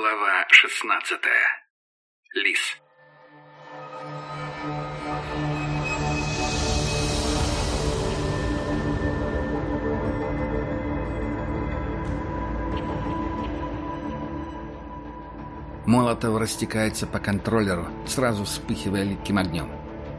Глава 16. Лис. Молотов растекается по контроллеру, сразу вспыхивая липким огнем.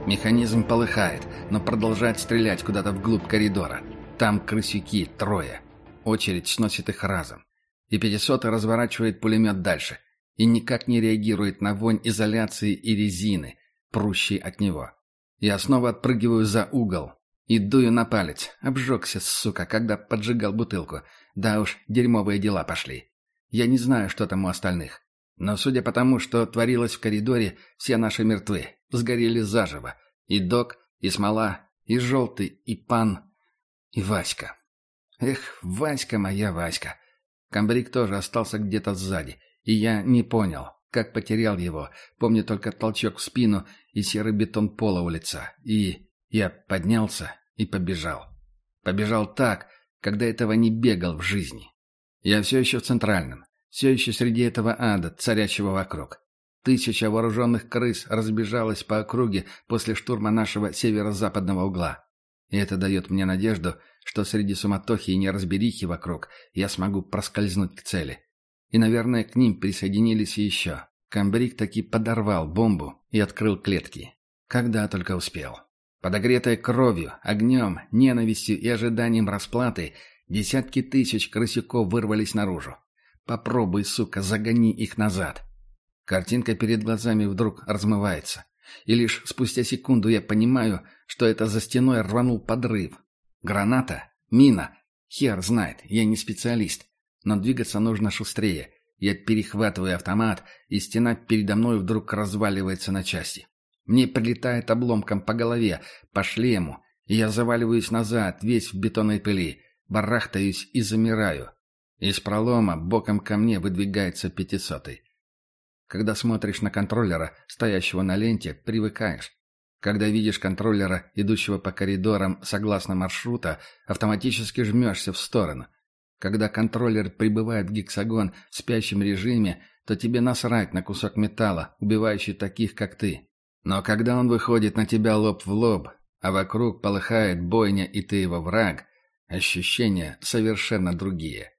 Механизм полыхает, но продолжает стрелять куда-то вглубь коридора. Там крысюки, трое. Очередь сносит их разом. И пятисотый разворачивает пулемет дальше. И никак не реагирует на вонь изоляции и резины, прущей от него. Я снова отпрыгиваю за угол. И дую на палец. Обжегся, сука, когда поджигал бутылку. Да уж, дерьмовые дела пошли. Я не знаю, что там у остальных. Но судя по тому, что творилось в коридоре, все наши мертвы, сгорели заживо. И док, и смола, и желтый, и пан, и Васька. Эх, Васька моя Васька. Камбрик тоже остался где-то сзади, и я не понял, как потерял его, помню только толчок в спину и серый бетон пола у лица. И я поднялся и побежал. Побежал так, когда этого не бегал в жизни. Я все еще в Центральном, все еще среди этого ада, царящего вокруг. Тысяча вооруженных крыс разбежалась по округе после штурма нашего северо-западного угла. И это дает мне надежду, что среди суматохи и неразберихи вокруг я смогу проскользнуть к цели. И, наверное, к ним присоединились еще. Камбрик таки подорвал бомбу и открыл клетки. Когда только успел. Подогретая кровью, огнем, ненавистью и ожиданием расплаты, десятки тысяч крысюков вырвались наружу. Попробуй, сука, загони их назад. Картинка перед глазами вдруг размывается. И лишь спустя секунду я понимаю, что это за стеной рванул подрыв. Граната? Мина? Хер знает, я не специалист. Но двигаться нужно шустрее. Я перехватываю автомат, и стена передо мной вдруг разваливается на части. Мне прилетает обломком по голове, по шлему, и я заваливаюсь назад, весь в бетонной пыли, барахтаюсь и замираю. Из пролома боком ко мне выдвигается пятисотый. Когда смотришь на контроллера, стоящего на ленте, привыкаешь. Когда видишь контроллера, идущего по коридорам согласно маршрута, автоматически жмешься в сторону. Когда контроллер прибывает в гексагон в спящем режиме, то тебе насрать на кусок металла, убивающий таких, как ты. Но когда он выходит на тебя лоб в лоб, а вокруг полыхает бойня и ты его враг, ощущения совершенно другие.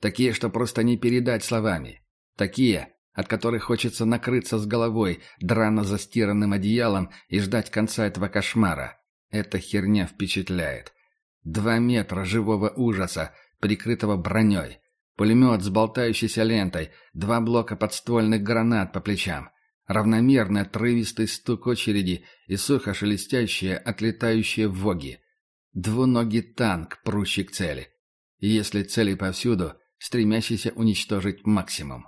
Такие, что просто не передать словами. Такие, от которых хочется накрыться с головой драно застиранным одеялом и ждать конца этого кошмара. Эта херня впечатляет. Два метра живого ужаса, прикрытого броней. Пулемет с болтающейся лентой, два блока подствольных гранат по плечам. Равномерный отрывистый стук очереди и сухо шелестящие, отлетающие воги. Двуногий танк, прущий к цели. И если цели повсюду, стремящийся уничтожить максимум.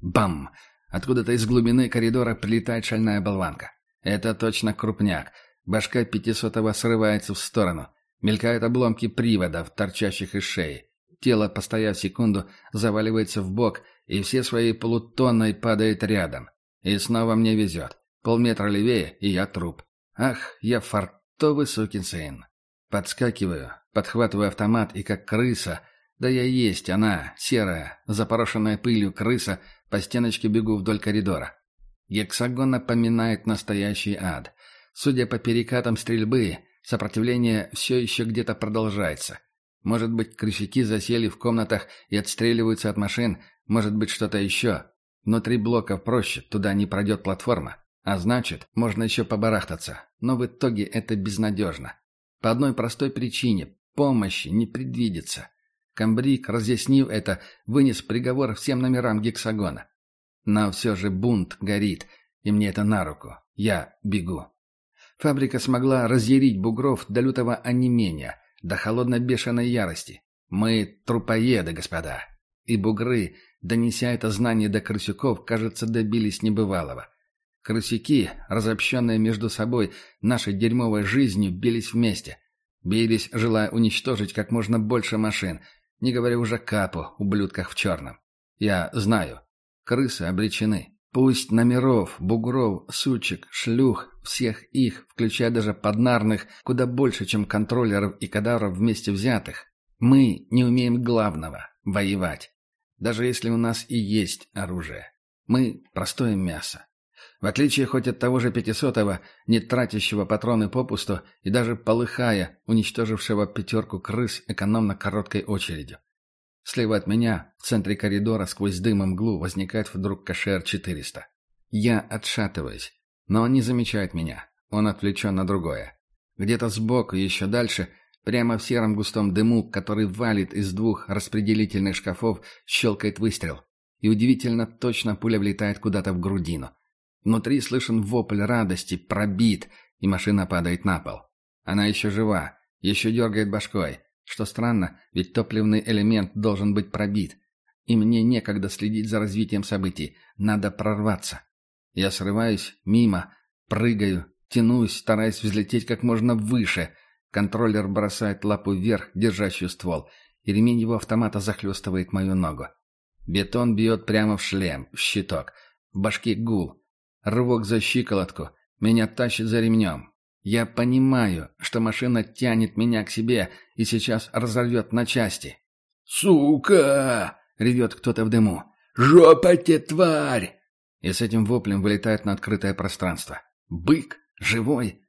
Бам! Откуда-то из глубины коридора прилетает шальная болванка. Это точно крупняк. Башка пятисотого срывается в сторону. Мелькают обломки приводов, торчащих из шеи. Тело, постояв секунду, заваливается в бок и все своей полутонной падает рядом. И снова мне везет. Полметра левее, и я труп. Ах, я фартовый сукин сын. Подскакиваю, подхватываю автомат и как крыса, да я есть она, серая, запорошенная пылью крыса, по стеночке бегу вдоль коридора. Гексагон напоминает настоящий ад. Судя по перекатам стрельбы, сопротивление все еще где-то продолжается. Может быть, крысяки засели в комнатах и отстреливаются от машин, может быть, что-то еще. Внутри блоков проще, туда не пройдет платформа. А значит, можно еще побарахтаться. Но в итоге это безнадежно. По одной простой причине – помощи не предвидится. Камбрик, разъяснив это, вынес приговор всем номерам гексагона. Но все же бунт горит, и мне это на руку. Я бегу. Фабрика смогла разъярить бугров до лютого онемения, до холодно-бешеной ярости. Мы трупоеды, господа. И бугры, донеся это знание до крысюков, кажется, добились небывалого. Крысюки, разобщенные между собой нашей дерьмовой жизнью, бились вместе. Бились, желая уничтожить как можно больше машин, не говоря уже капу, ублюдках в черном. Я знаю. Крысы обречены. Пусть номеров, бугров, сучек, шлюх, всех их, включая даже поднарных, куда больше, чем контроллеров и кадаров вместе взятых. Мы не умеем главного – воевать. Даже если у нас и есть оружие. Мы – простое мясо. В отличие хоть от того же пятисотого, не тратящего патроны попусту и даже полыхая, уничтожившего пятерку крыс экономно короткой очередью. Слева от меня, в центре коридора, сквозь дым и мглу, возникает вдруг КШР-400. Я отшатываюсь, но он не замечает меня. Он отвлечен на другое. Где-то сбоку, еще дальше, прямо в сером густом дыму, который валит из двух распределительных шкафов, щелкает выстрел. И удивительно точно пуля влетает куда-то в грудину. Внутри слышен вопль радости, пробит, и машина падает на пол. Она еще жива, еще дергает башкой. Что странно, ведь топливный элемент должен быть пробит. И мне некогда следить за развитием событий. Надо прорваться. Я срываюсь мимо, прыгаю, тянусь, стараясь взлететь как можно выше. Контроллер бросает лапу вверх, держащую ствол, и ремень его автомата захлестывает мою ногу. Бетон бьет прямо в шлем, в щиток. В башке гул. Рывок за щиколотку. Меня тащит за ремнем. Я понимаю, что машина тянет меня к себе и сейчас разорвет на части. «Сука!» — ревет кто-то в дыму. «Жопа те, тварь!» И с этим воплем вылетает на открытое пространство. «Бык! Живой!»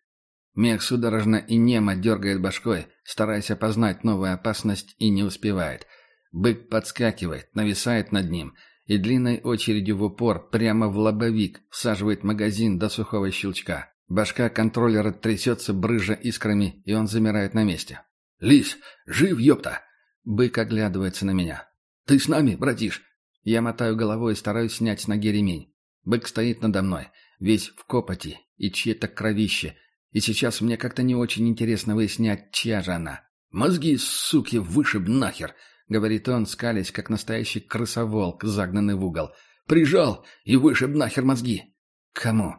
Мех судорожно и немо дергает башкой, стараясь опознать новую опасность, и не успевает. Бык подскакивает, нависает над ним и длинной очередью в упор прямо в лобовик всаживает магазин до сухого щелчка. Башка контроллера трясется, брыжа искрами, и он замирает на месте. «Лис, жив, ёпта!» Бык оглядывается на меня. «Ты с нами, братиш?» Я мотаю головой и стараюсь снять с ноги ремень. Бык стоит надо мной, весь в копоти и чье-то кровище, и сейчас мне как-то не очень интересно выяснять, чья же она. «Мозги, суки, вышиб нахер!» — говорит он, скалясь, как настоящий крысоволк, загнанный в угол. «Прижал и вышиб нахер мозги!» «Кому?»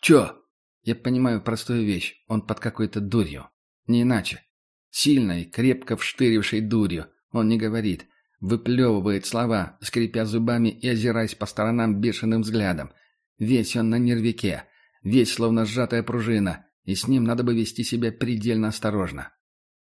«Чё?» Я понимаю простую вещь. Он под какой-то дурью. Не иначе. Сильной, крепко вштырившей дурью. Он не говорит. Выплевывает слова, скрипя зубами и озираясь по сторонам бешеным взглядом. Весь он на нервике. Весь словно сжатая пружина. И с ним надо бы вести себя предельно осторожно.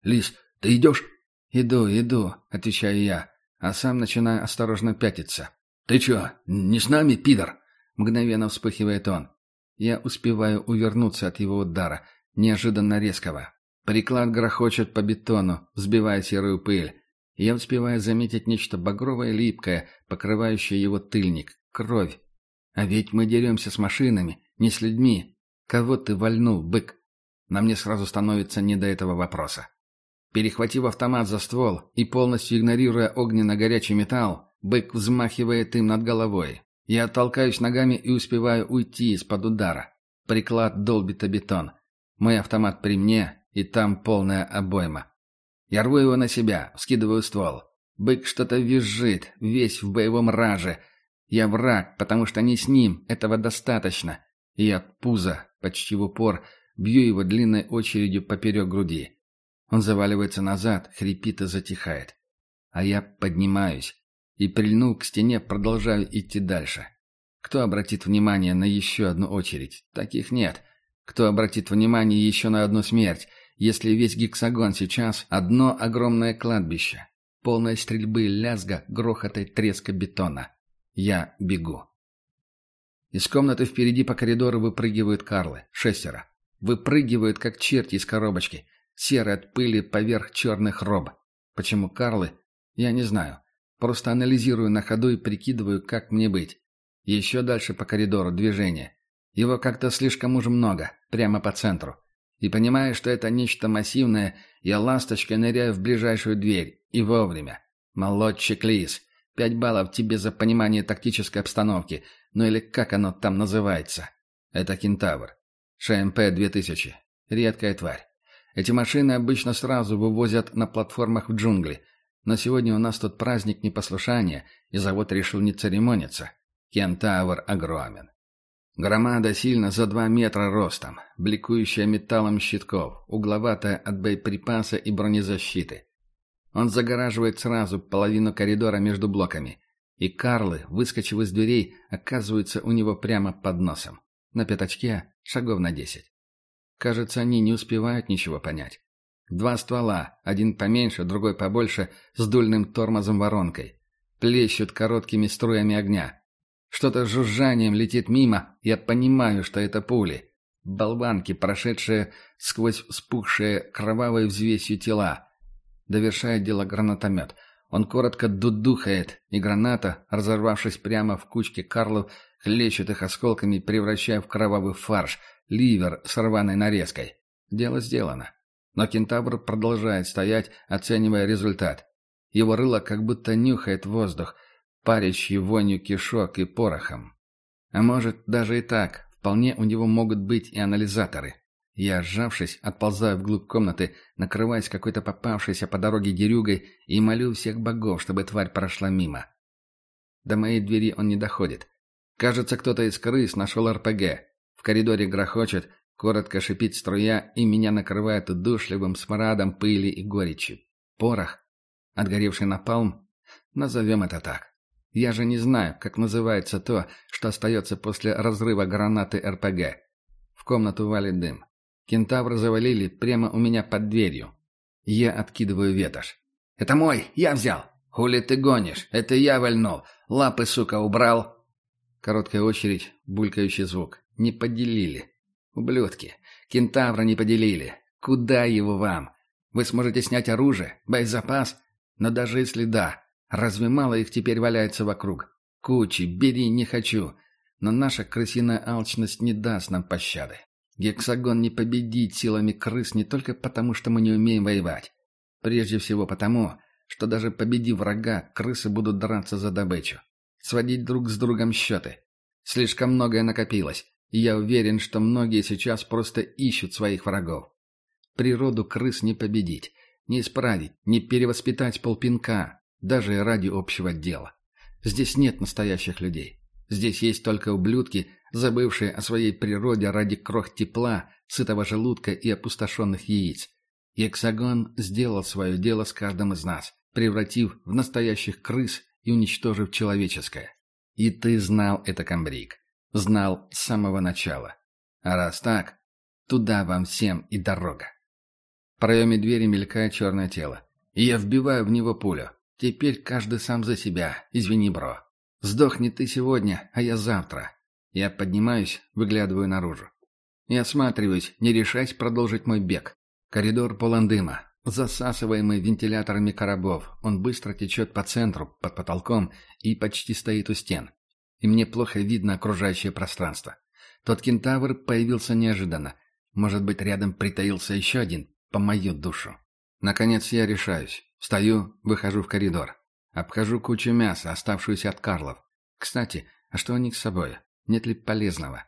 «Лис, ты идешь?» «Иду, иду», — отвечаю я, а сам начинаю осторожно пятиться. «Ты чё, не с нами, пидор?» Мгновенно вспыхивает он. Я успеваю увернуться от его удара, неожиданно резкого. Приклад грохочет по бетону, взбивая серую пыль. Я успеваю заметить нечто багровое липкое, покрывающее его тыльник. Кровь. А ведь мы деремся с машинами, не с людьми. Кого ты вальнул, бык? На мне сразу становится не до этого вопроса. Перехватив автомат за ствол и полностью игнорируя огненно-горячий металл, бык взмахивает им над головой. Я толкаюсь ногами и успеваю уйти из-под удара. Приклад долбит о бетон. Мой автомат при мне, и там полная обойма. Я рву его на себя, скидываю ствол. Бык что-то визжит, весь в боевом раже. Я враг, потому что не с ним, этого достаточно. И я пузо, почти в упор, бью его длинной очередью поперек груди. Он заваливается назад, хрипит и затихает. А я поднимаюсь и, прильнув к стене, продолжаю идти дальше. Кто обратит внимание на еще одну очередь? Таких нет. Кто обратит внимание еще на одну смерть, если весь гексагон сейчас одно огромное кладбище, полное стрельбы, лязга, грохота и треска бетона? Я бегу. Из комнаты впереди по коридору выпрыгивают Карлы, шестеро. Выпрыгивают, как черти из коробочки, серые от пыли поверх черных роб. Почему Карлы? Я не знаю. Просто анализирую на ходу и прикидываю, как мне быть. Еще дальше по коридору движение. Его как-то слишком уж много, прямо по центру. И понимая, что это нечто массивное, я ласточкой ныряю в ближайшую дверь. И вовремя. Молодчик Лис. Пять баллов тебе за понимание тактической обстановки. Ну или как оно там называется. Это кентавр. ШМП-2000. Редкая тварь. Эти машины обычно сразу вывозят на платформах в джунгли – но сегодня у нас тут праздник непослушания, и завод решил не церемониться. Кентавр огромен. Громада сильно за два метра ростом, бликующая металлом щитков, угловатая от боеприпаса и бронезащиты. Он загораживает сразу половину коридора между блоками, и Карлы, выскочив из дверей, оказываются у него прямо под носом. На пятачке шагов на десять. Кажется, они не успевают ничего понять. Два ствола, один поменьше, другой побольше, с дульным тормозом-воронкой. плещут короткими струями огня. Что-то с жужжанием летит мимо, я понимаю, что это пули. Болванки, прошедшие сквозь вспухшие кровавой взвесью тела. Довершает дело гранатомет. Он коротко дудухает, и граната, разорвавшись прямо в кучке карлов, хлещет их осколками, превращая в кровавый фарш, ливер с рваной нарезкой. Дело сделано. Но кентавр продолжает стоять, оценивая результат. Его рыло как будто нюхает воздух, парящий вонью кишок и порохом. А может, даже и так, вполне у него могут быть и анализаторы. Я, сжавшись, отползаю вглубь комнаты, накрываясь какой-то попавшейся по дороге дерюгой и молю всех богов, чтобы тварь прошла мимо. До моей двери он не доходит. Кажется, кто-то из крыс нашел РПГ. В коридоре грохочет, коротко шипит струя, и меня накрывает удушливым смрадом пыли и горечи. Порох? Отгоревший напалм? Назовем это так. Я же не знаю, как называется то, что остается после разрыва гранаты РПГ. В комнату валит дым. Кентавра завалили прямо у меня под дверью. Я откидываю ветошь. «Это мой! Я взял! Хули ты гонишь? Это я вальнул! Лапы, сука, убрал!» Короткая очередь, булькающий звук. «Не поделили. Ублюдки! Кентавра не поделили! Куда его вам? Вы сможете снять оружие, боезапас? Но даже если да, разве мало их теперь валяется вокруг? Кучи, бери, не хочу. Но наша крысиная алчность не даст нам пощады. Гексагон не победит силами крыс не только потому, что мы не умеем воевать. Прежде всего потому, что даже победив врага, крысы будут драться за добычу. Сводить друг с другом счеты. Слишком многое накопилось, и я уверен, что многие сейчас просто ищут своих врагов. Природу крыс не победить. Не исправить, не перевоспитать полпинка, даже ради общего дела. Здесь нет настоящих людей. Здесь есть только ублюдки, забывшие о своей природе ради крох тепла, сытого желудка и опустошенных яиц. Ексагон сделал свое дело с каждым из нас, превратив в настоящих крыс и уничтожив человеческое. И ты знал это, комбриг. Знал с самого начала. А раз так, туда вам всем и дорога. В проеме двери мелькает черное тело. И я вбиваю в него пулю. Теперь каждый сам за себя. Извини, бро. Сдохни ты сегодня, а я завтра. Я поднимаюсь, выглядываю наружу. И осматриваюсь, не решаясь продолжить мой бег. Коридор полон дыма, засасываемый вентиляторами коробов. Он быстро течет по центру, под потолком и почти стоит у стен. И мне плохо видно окружающее пространство. Тот кентавр появился неожиданно. Может быть, рядом притаился еще один, по мою душу. Наконец я решаюсь. Встаю, выхожу в коридор. Обхожу кучу мяса, оставшуюся от Карлов. Кстати, а что у них с собой? Нет ли полезного?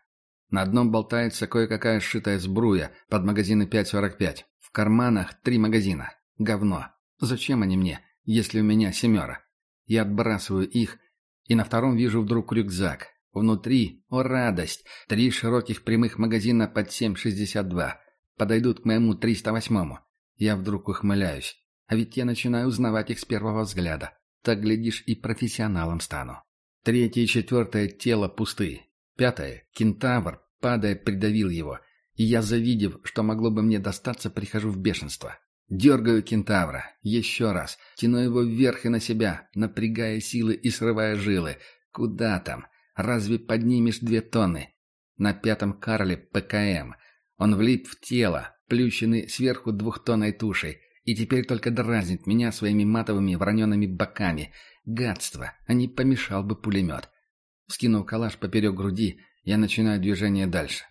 На одном болтается кое-какая сшитая сбруя под магазины 5.45. В карманах три магазина. Говно. Зачем они мне, если у меня семеро? Я отбрасываю их, и на втором вижу вдруг рюкзак. Внутри, о радость, три широких прямых магазина под 7,62 подойдут к моему 308-му. Я вдруг ухмыляюсь. А ведь я начинаю узнавать их с первого взгляда. Так, глядишь, и профессионалом стану. Третье и четвертое тело пусты. Пятое, кентавр, падая, придавил его. И я, завидев, что могло бы мне достаться, прихожу в бешенство. Дергаю кентавра. Еще раз. Тяну его вверх и на себя, напрягая силы и срывая жилы. Куда там? Разве поднимешь две тонны? На пятом карле ПКМ. Он влип в тело, плющенный сверху двухтонной тушей, и теперь только дразнит меня своими матовыми воронеными боками. Гадство, а не помешал бы пулемет. Скинув калаш поперек груди, я начинаю движение дальше.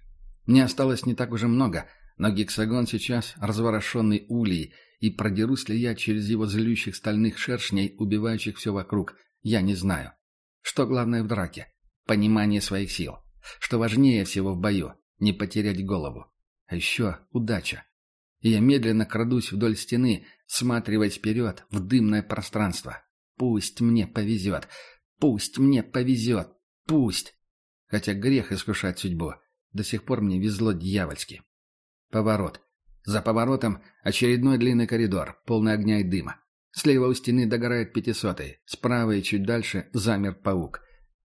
Мне осталось не так уже много, но гексагон сейчас разворошенный улей, и продерусь ли я через его злющих стальных шершней, убивающих все вокруг, я не знаю. Что главное в драке? Понимание своих сил. Что важнее всего в бою? Не потерять голову. А еще удача. И я медленно крадусь вдоль стены, всматриваясь вперед в дымное пространство. Пусть мне повезет. Пусть мне повезет. Пусть. Хотя грех искушать судьбу. До сих пор мне везло дьявольски. Поворот. За поворотом очередной длинный коридор, полный огня и дыма. Слева у стены догорает пятисотый. Справа и чуть дальше замер паук.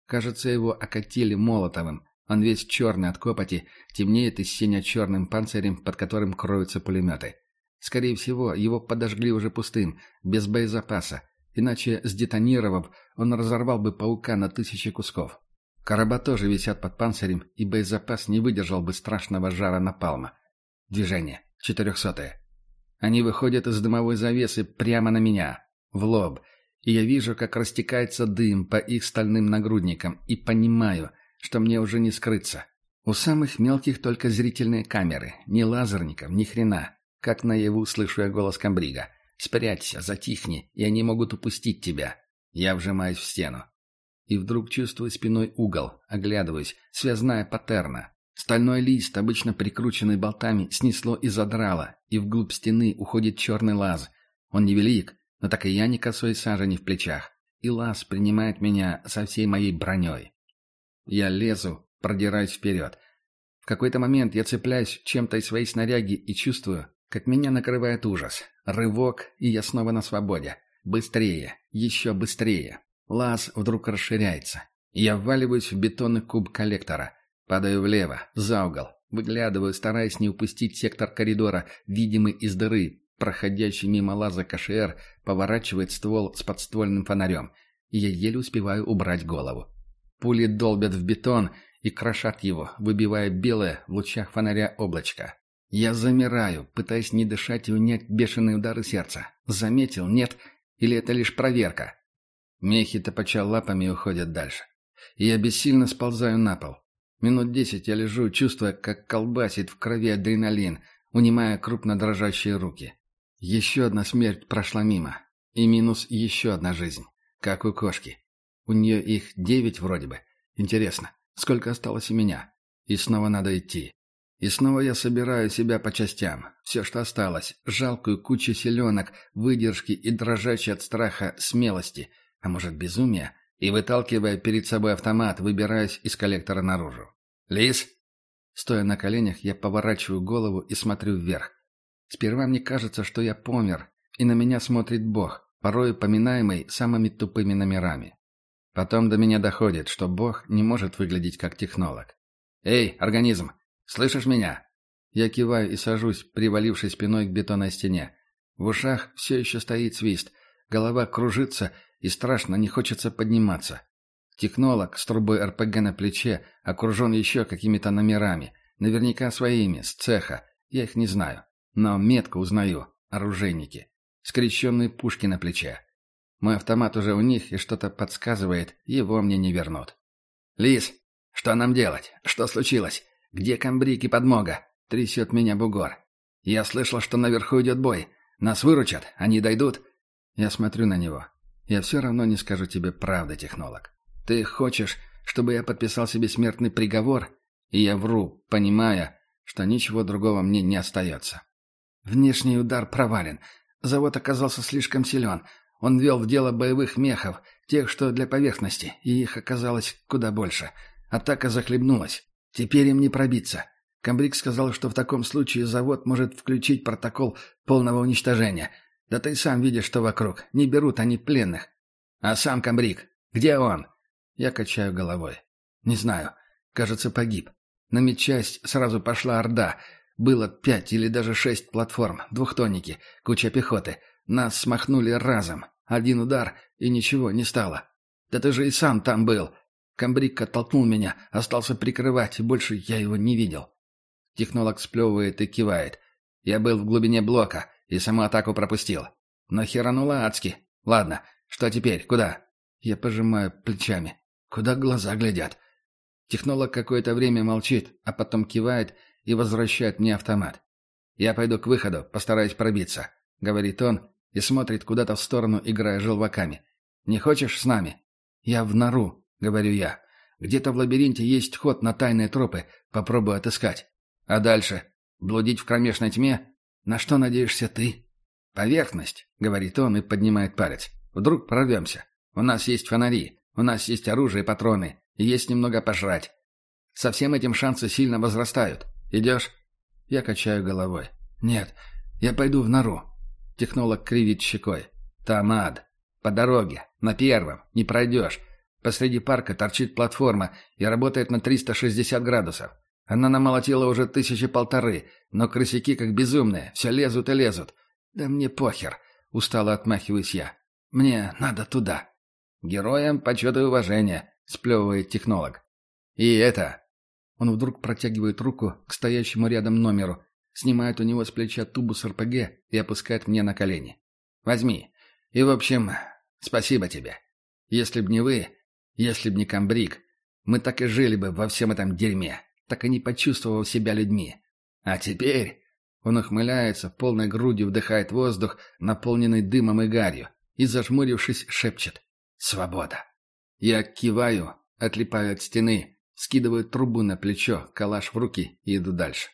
Кажется, его окатили молотовым. Он весь черный от копоти, темнеет и сине-черным панцирем, под которым кроются пулеметы. Скорее всего, его подожгли уже пустым, без боезапаса. иначе, сдетонировав, он разорвал бы паука на тысячи кусков. Короба тоже висят под панцирем, и боезапас не выдержал бы страшного жара напалма. Движение. Четырехсотое. Они выходят из дымовой завесы прямо на меня, в лоб, и я вижу, как растекается дым по их стальным нагрудникам, и понимаю, что мне уже не скрыться. У самых мелких только зрительные камеры, ни лазерников, ни хрена. Как наяву слышу я голос комбрига. «Спрячься, затихни, и они могут упустить тебя». Я вжимаюсь в стену. И вдруг чувствую спиной угол, оглядываюсь, связная паттерна. Стальной лист, обычно прикрученный болтами, снесло и задрало, и вглубь стены уходит черный лаз. Он невелик, но так и я не косой сажени в плечах. И лаз принимает меня со всей моей броней. Я лезу, продираюсь вперед. В какой-то момент я цепляюсь чем-то из своей снаряги и чувствую, как меня накрывает ужас. Рывок, и я снова на свободе. Быстрее, еще быстрее. Лаз вдруг расширяется. Я вваливаюсь в бетонный куб коллектора. Падаю влево, за угол. Выглядываю, стараясь не упустить сектор коридора, видимый из дыры. Проходящий мимо лаза КШР поворачивает ствол с подствольным фонарем. И я еле успеваю убрать голову. Пули долбят в бетон и крошат его, выбивая белое в лучах фонаря облачко. Я замираю, пытаясь не дышать и унять бешеные удары сердца. Заметил, нет? Или это лишь проверка? Мехи топача лапами уходят дальше. Я бессильно сползаю на пол. Минут десять я лежу, чувствуя, как колбасит в крови адреналин, унимая крупно дрожащие руки. Еще одна смерть прошла мимо. И минус еще одна жизнь. Как у кошки. У нее их девять вроде бы. Интересно, сколько осталось у меня? И снова надо идти. И снова я собираю себя по частям. Все, что осталось. Жалкую кучу селенок, выдержки и дрожащей от страха смелости – а может безумие, и, выталкивая перед собой автомат, выбираюсь из коллектора наружу. «Лис!» Стоя на коленях, я поворачиваю голову и смотрю вверх. Сперва мне кажется, что я помер, и на меня смотрит Бог, порой поминаемый самыми тупыми номерами. Потом до меня доходит, что Бог не может выглядеть как технолог. «Эй, организм, слышишь меня?» Я киваю и сажусь, привалившись спиной к бетонной стене. В ушах все еще стоит свист, голова кружится, и страшно не хочется подниматься. Технолог с трубой РПГ на плече окружен еще какими-то номерами, наверняка своими, с цеха, я их не знаю. Но метко узнаю, оружейники. Скрещенные пушки на плече. Мой автомат уже у них, и что-то подсказывает, его мне не вернут. «Лис, что нам делать? Что случилось? Где комбриг и подмога?» — трясет меня бугор. «Я слышал, что наверху идет бой. Нас выручат, они дойдут?» Я смотрю на него. Я все равно не скажу тебе правды, технолог. Ты хочешь, чтобы я подписал себе смертный приговор? И я вру, понимая, что ничего другого мне не остается. Внешний удар провален. Завод оказался слишком силен. Он вел в дело боевых мехов, тех, что для поверхности, и их оказалось куда больше. Атака захлебнулась. Теперь им не пробиться. Камбрик сказал, что в таком случае завод может включить протокол полного уничтожения — да ты сам видишь, что вокруг. Не берут они пленных. А сам комбриг, где он? Я качаю головой. Не знаю. Кажется, погиб. На медчасть сразу пошла орда. Было пять или даже шесть платформ, двухтонники, куча пехоты. Нас смахнули разом. Один удар, и ничего не стало. Да ты же и сам там был. Комбриг оттолкнул меня, остался прикрывать, больше я его не видел. Технолог сплевывает и кивает. Я был в глубине блока. И саму атаку пропустил. Но херануло адски. Ладно, что теперь? Куда? Я пожимаю плечами. Куда глаза глядят? Технолог какое-то время молчит, а потом кивает и возвращает мне автомат. «Я пойду к выходу, постараюсь пробиться», — говорит он и смотрит куда-то в сторону, играя желваками. «Не хочешь с нами?» «Я в нору», — говорю я. «Где-то в лабиринте есть ход на тайные тропы. Попробую отыскать. А дальше? Блудить в кромешной тьме? «На что надеешься ты?» «Поверхность», — говорит он и поднимает палец. «Вдруг прорвемся. У нас есть фонари, у нас есть оружие и патроны, и есть немного пожрать. Со всем этим шансы сильно возрастают. Идешь?» Я качаю головой. «Нет, я пойду в нору». Технолог кривит щекой. «Там ад. По дороге. На первом. Не пройдешь. Посреди парка торчит платформа и работает на 360 градусов. Она намолотила уже тысячи полторы, но крысяки как безумные, все лезут и лезут. Да мне похер, устало отмахиваюсь я. мне надо туда». «Героям почет и уважение», — сплевывает технолог. «И это...» Он вдруг протягивает руку к стоящему рядом номеру, снимает у него с плеча тубу с РПГ и опускает мне на колени. «Возьми. И, в общем, спасибо тебе. Если б не вы, если б не комбриг, мы так и жили бы во всем этом дерьме, так и не почувствовав себя людьми. А теперь...» Он ухмыляется, полной грудью вдыхает воздух, наполненный дымом и гарью, и, зажмурившись, шепчет «Свобода». Я киваю, отлипаю от стены, скидываю трубу на плечо, калаш в руки и иду дальше.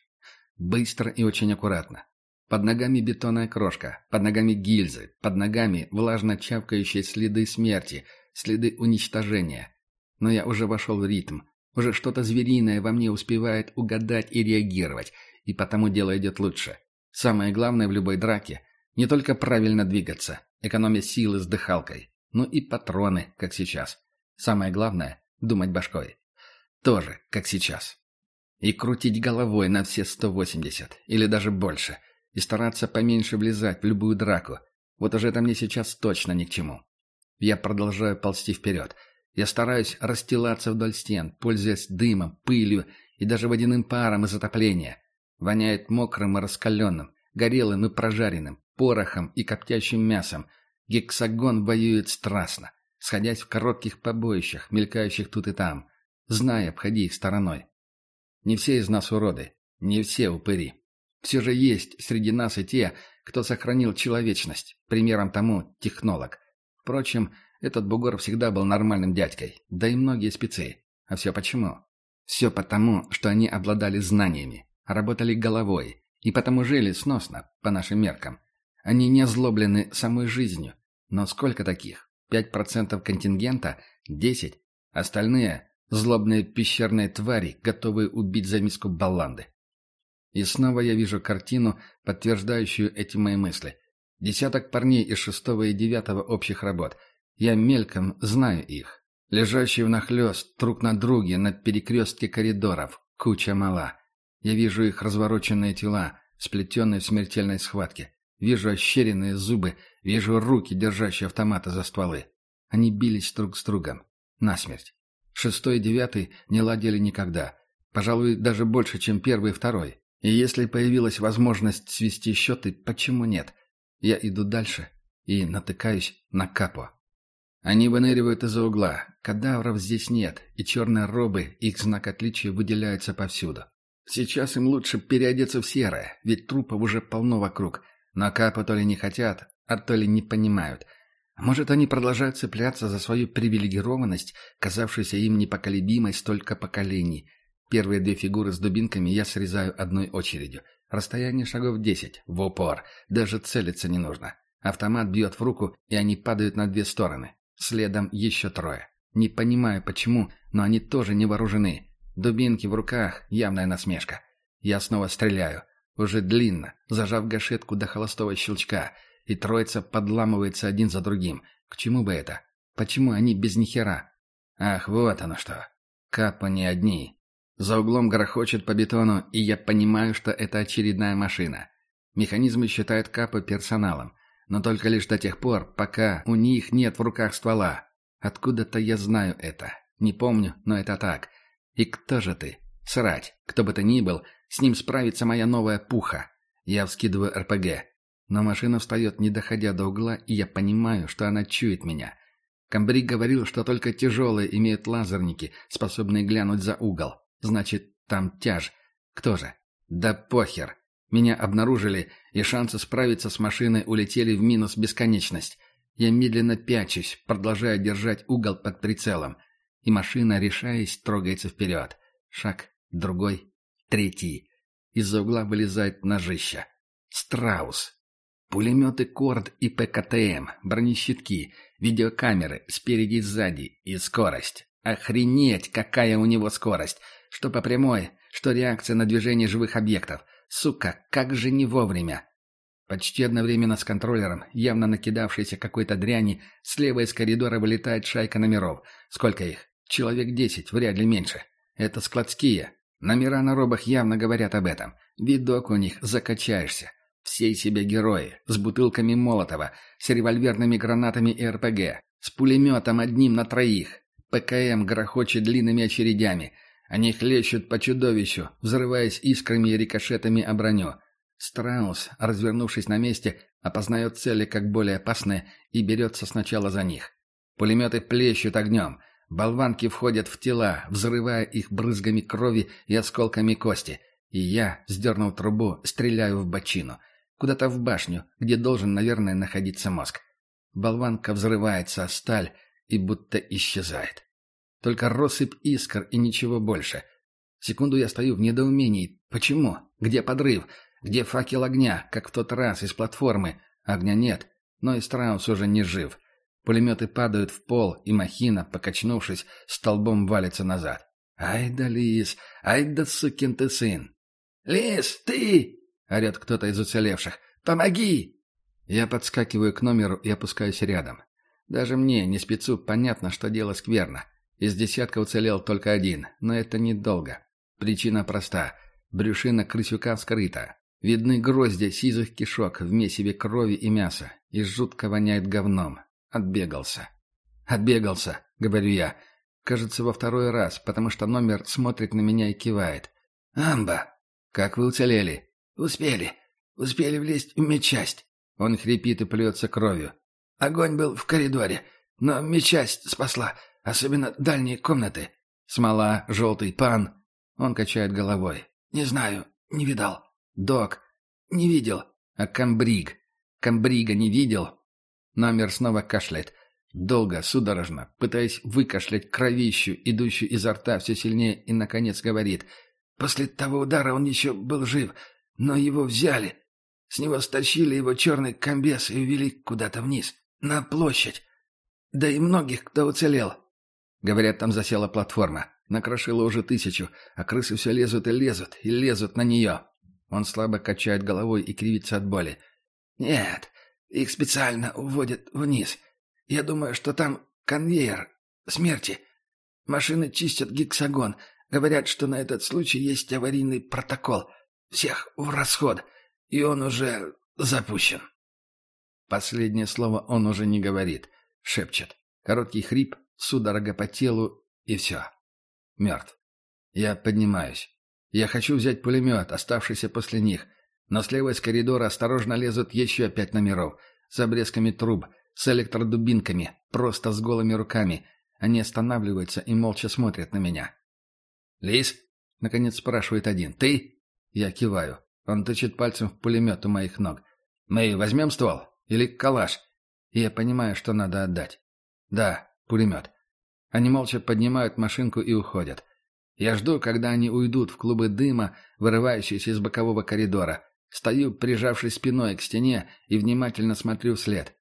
Быстро и очень аккуратно. Под ногами бетонная крошка, под ногами гильзы, под ногами влажно чавкающие следы смерти, следы уничтожения. Но я уже вошел в ритм. Уже что-то звериное во мне успевает угадать и реагировать, и потому дело идет лучше. Самое главное в любой драке – не только правильно двигаться, экономя силы с дыхалкой, но и патроны, как сейчас. Самое главное – думать башкой. Тоже, как сейчас. И крутить головой на все 180, или даже больше, и стараться поменьше влезать в любую драку. Вот уже это мне сейчас точно ни к чему. Я продолжаю ползти вперед. Я стараюсь расстилаться вдоль стен, пользуясь дымом, пылью и даже водяным паром из отопления. Воняет мокрым и раскаленным, горелым и прожаренным, порохом и коптящим мясом. Гексагон воюет страстно, сходясь в коротких побоищах, мелькающих тут и там, зная, обходи их стороной. Не все из нас уроды, не все упыри. Все же есть среди нас и те, кто сохранил человечность. Примером тому технолог. Впрочем, этот бугор всегда был нормальным дядькой, да и многие спецы. А все почему? Все потому, что они обладали знаниями, работали головой, и потому жили сносно, по нашим меркам. Они не озлоблены самой жизнью. Но сколько таких? Пять процентов контингента? Десять? Остальные – злобные пещерные твари, готовые убить за миску балланды. И снова я вижу картину, подтверждающую эти мои мысли. Десяток парней из шестого и девятого общих работ. Я мельком знаю их. Лежащие внахлёст друг на друге на перекрестке коридоров. Куча мала. Я вижу их развороченные тела, сплетенные в смертельной схватке. Вижу ощеренные зубы, вижу руки, держащие автоматы за стволы. Они бились друг с другом. Насмерть. Шестой и девятый не ладили никогда. Пожалуй, даже больше, чем первый и второй. И если появилась возможность свести счеты, почему нет? Я иду дальше и натыкаюсь на капо. Они выныривают из-за угла. Кадавров здесь нет, и черные робы, их знак отличия, выделяются повсюду. Сейчас им лучше переодеться в серое, ведь трупов уже полно вокруг. Но капо то ли не хотят, а то ли не понимают. Может, они продолжают цепляться за свою привилегированность, казавшуюся им непоколебимой столько поколений – Первые две фигуры с дубинками я срезаю одной очередью. Расстояние шагов десять, в упор. Даже целиться не нужно. Автомат бьет в руку, и они падают на две стороны. Следом еще трое. Не понимаю почему, но они тоже не вооружены. Дубинки в руках – явная насмешка. Я снова стреляю. Уже длинно, зажав гашетку до холостого щелчка. И троица подламывается один за другим. К чему бы это? Почему они без нихера? Ах, вот оно что. Капа не одни. За углом грохочет по бетону, и я понимаю, что это очередная машина. Механизмы считают Капа персоналом, но только лишь до тех пор, пока у них нет в руках ствола. Откуда-то я знаю это. Не помню, но это так. И кто же ты? Срать. Кто бы ты ни был, с ним справится моя новая пуха. Я вскидываю РПГ. Но машина встает, не доходя до угла, и я понимаю, что она чует меня. Камбрик говорил, что только тяжелые имеют лазерники, способные глянуть за угол. Значит, там тяж. Кто же? Да похер. Меня обнаружили, и шансы справиться с машиной улетели в минус бесконечность. Я медленно пячусь, продолжая держать угол под прицелом. И машина, решаясь, трогается вперед. Шаг, другой, третий. Из-за угла вылезает ножища. Страус. Пулеметы Корд и ПКТМ, бронещитки, видеокамеры спереди и сзади и скорость. Охренеть, какая у него скорость! Что по прямой, что реакция на движение живых объектов. Сука, как же не вовремя. Почти одновременно с контроллером, явно накидавшейся какой-то дряни, слева из коридора вылетает шайка номеров. Сколько их? Человек десять, вряд ли меньше. Это складские. Номера на робах явно говорят об этом. Видок у них закачаешься. все себе герои, с бутылками Молотова, с револьверными гранатами и РПГ, с пулеметом одним на троих. ПКМ грохочет длинными очередями. Они хлещут по чудовищу, взрываясь искрами и рикошетами о броню. Страус, развернувшись на месте, опознает цели как более опасные и берется сначала за них. Пулеметы плещут огнем. Болванки входят в тела, взрывая их брызгами крови и осколками кости. И я, сдернув трубу, стреляю в бочину. Куда-то в башню, где должен, наверное, находиться мозг. Болванка взрывается о сталь и будто исчезает. Только россыпь искр и ничего больше. Секунду я стою в недоумении. Почему? Где подрыв? Где факел огня, как в тот раз из платформы? Огня нет, но и Страус уже не жив. Пулеметы падают в пол, и махина, покачнувшись, столбом валится назад. «Ай да лис! Ай да сукин ты сын!» «Лис, ты!» — орет кто-то из уцелевших. «Помоги!» Я подскакиваю к номеру и опускаюсь рядом. Даже мне, не спецу, понятно, что дело скверно. Из десятка уцелел только один, но это недолго. Причина проста. Брюшина крысюка вскрыта. Видны грозди сизых кишок в месиве крови и мяса. И жутко воняет говном. Отбегался. «Отбегался», — говорю я. Кажется, во второй раз, потому что номер смотрит на меня и кивает. «Амба!» «Как вы уцелели?» «Успели. Успели влезть в медчасть». Он хрипит и плюется кровью. «Огонь был в коридоре, но медчасть спасла, особенно дальние комнаты». «Смола, желтый пан». Он качает головой. «Не знаю, не видал». «Док». «Не видел». «А комбриг?» «Комбрига не видел?» Номер снова кашляет. Долго, судорожно, пытаясь выкашлять кровищу, идущую изо рта все сильнее, и, наконец, говорит. «После того удара он еще был жив, но его взяли. С него стащили его черный комбез и увели куда-то вниз, на площадь. Да и многих, кто уцелел». Говорят, там засела платформа. Накрошила уже тысячу, а крысы все лезут и лезут, и лезут на нее. Он слабо качает головой и кривится от боли. «Нет, их специально уводят вниз. Я думаю, что там конвейер смерти. Машины чистят гексагон. Говорят, что на этот случай есть аварийный протокол. Всех в расход. И он уже запущен. Последнее слово он уже не говорит. Шепчет. Короткий хрип, судорога по телу, и все. Мертв. Я поднимаюсь. Я хочу взять пулемет, оставшийся после них — но слева из коридора осторожно лезут еще пять номеров. С обрезками труб, с электродубинками, просто с голыми руками. Они останавливаются и молча смотрят на меня. «Лис?» — наконец спрашивает один. «Ты?» Я киваю. Он тычет пальцем в пулемет у моих ног. «Мы возьмем ствол? Или калаш?» И я понимаю, что надо отдать. «Да, пулемет». Они молча поднимают машинку и уходят. Я жду, когда они уйдут в клубы дыма, вырывающиеся из бокового коридора. Стою, прижавшись спиной к стене, и внимательно смотрю вслед.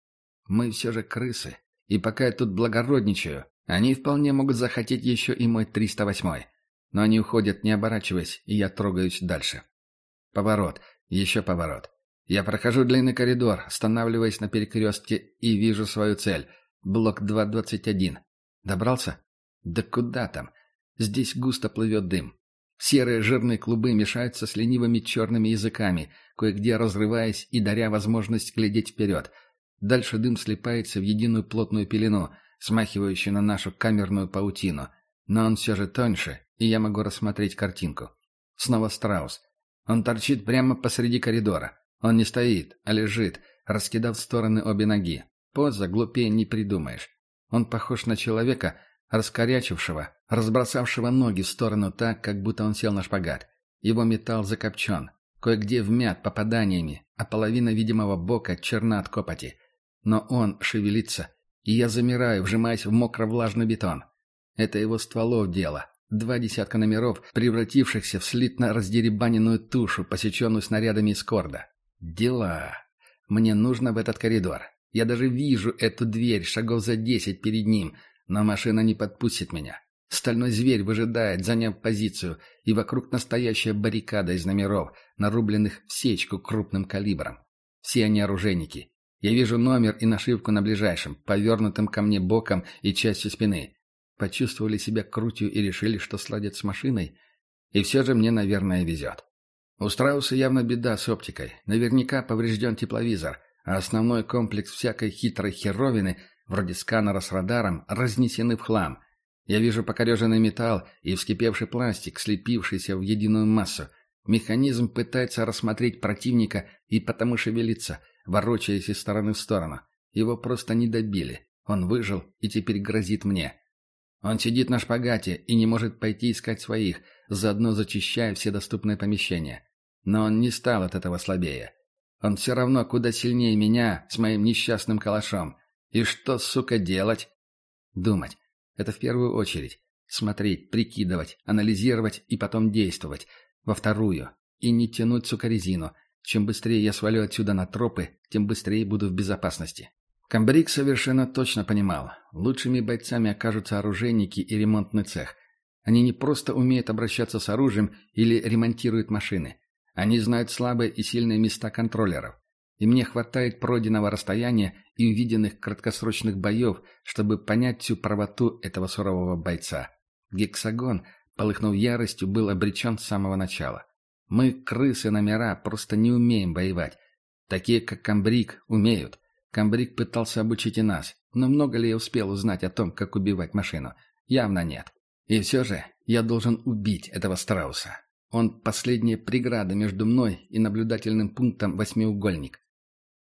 Мы все же крысы. И пока я тут благородничаю, они вполне могут захотеть еще и мой 308-й. Но они уходят, не оборачиваясь, и я трогаюсь дальше. Поворот. Еще поворот. Я прохожу длинный коридор, останавливаясь на перекрестке, и вижу свою цель. Блок 221. Добрался? Да куда там? Здесь густо плывет дым. Серые жирные клубы мешаются с ленивыми черными языками, кое-где разрываясь и даря возможность глядеть вперед. Дальше дым слипается в единую плотную пелену, смахивающую на нашу камерную паутину. Но он все же тоньше, и я могу рассмотреть картинку. Снова страус. Он торчит прямо посреди коридора. Он не стоит, а лежит, раскидав в стороны обе ноги. Поза глупее не придумаешь. Он похож на человека, раскорячившего, разбросавшего ноги в сторону так, как будто он сел на шпагат. Его металл закопчен, кое-где вмят попаданиями, а половина видимого бока черна от копоти. Но он шевелится, и я замираю, вжимаясь в мокро-влажный бетон. Это его стволов дело. Два десятка номеров, превратившихся в слитно раздеребаненную тушу, посеченную снарядами из корда. Дела. Мне нужно в этот коридор. Я даже вижу эту дверь шагов за десять перед ним — но машина не подпустит меня. Стальной зверь выжидает, заняв позицию, и вокруг настоящая баррикада из номеров, нарубленных в сечку крупным калибром. Все они оружейники. Я вижу номер и нашивку на ближайшем, повернутым ко мне боком и частью спины. Почувствовали себя крутью и решили, что сладят с машиной. И все же мне, наверное, везет. У страуса явно беда с оптикой. Наверняка поврежден тепловизор, а основной комплекс всякой хитрой херовины, вроде сканера с радаром, разнесены в хлам. Я вижу покореженный металл и вскипевший пластик, слепившийся в единую массу. Механизм пытается рассмотреть противника и потому шевелится, ворочаясь из стороны в сторону. Его просто не добили. Он выжил и теперь грозит мне. Он сидит на шпагате и не может пойти искать своих, заодно зачищая все доступные помещения. Но он не стал от этого слабее. Он все равно куда сильнее меня с моим несчастным калашом. И что, сука, делать? Думать. Это в первую очередь. Смотреть, прикидывать, анализировать и потом действовать. Во вторую. И не тянуть, сука, резину. Чем быстрее я свалю отсюда на тропы, тем быстрее буду в безопасности. Камбрик совершенно точно понимал. Лучшими бойцами окажутся оружейники и ремонтный цех. Они не просто умеют обращаться с оружием или ремонтируют машины. Они знают слабые и сильные места контроллеров. И мне хватает пройденного расстояния и увиденных краткосрочных боев, чтобы понять всю правоту этого сурового бойца. Гексагон, полыхнув яростью, был обречен с самого начала. Мы, крысы номера, просто не умеем воевать. Такие, как Камбрик, умеют. Камбрик пытался обучить и нас, но много ли я успел узнать о том, как убивать машину? Явно нет. И все же я должен убить этого страуса. Он последняя преграда между мной и наблюдательным пунктом восьмиугольник.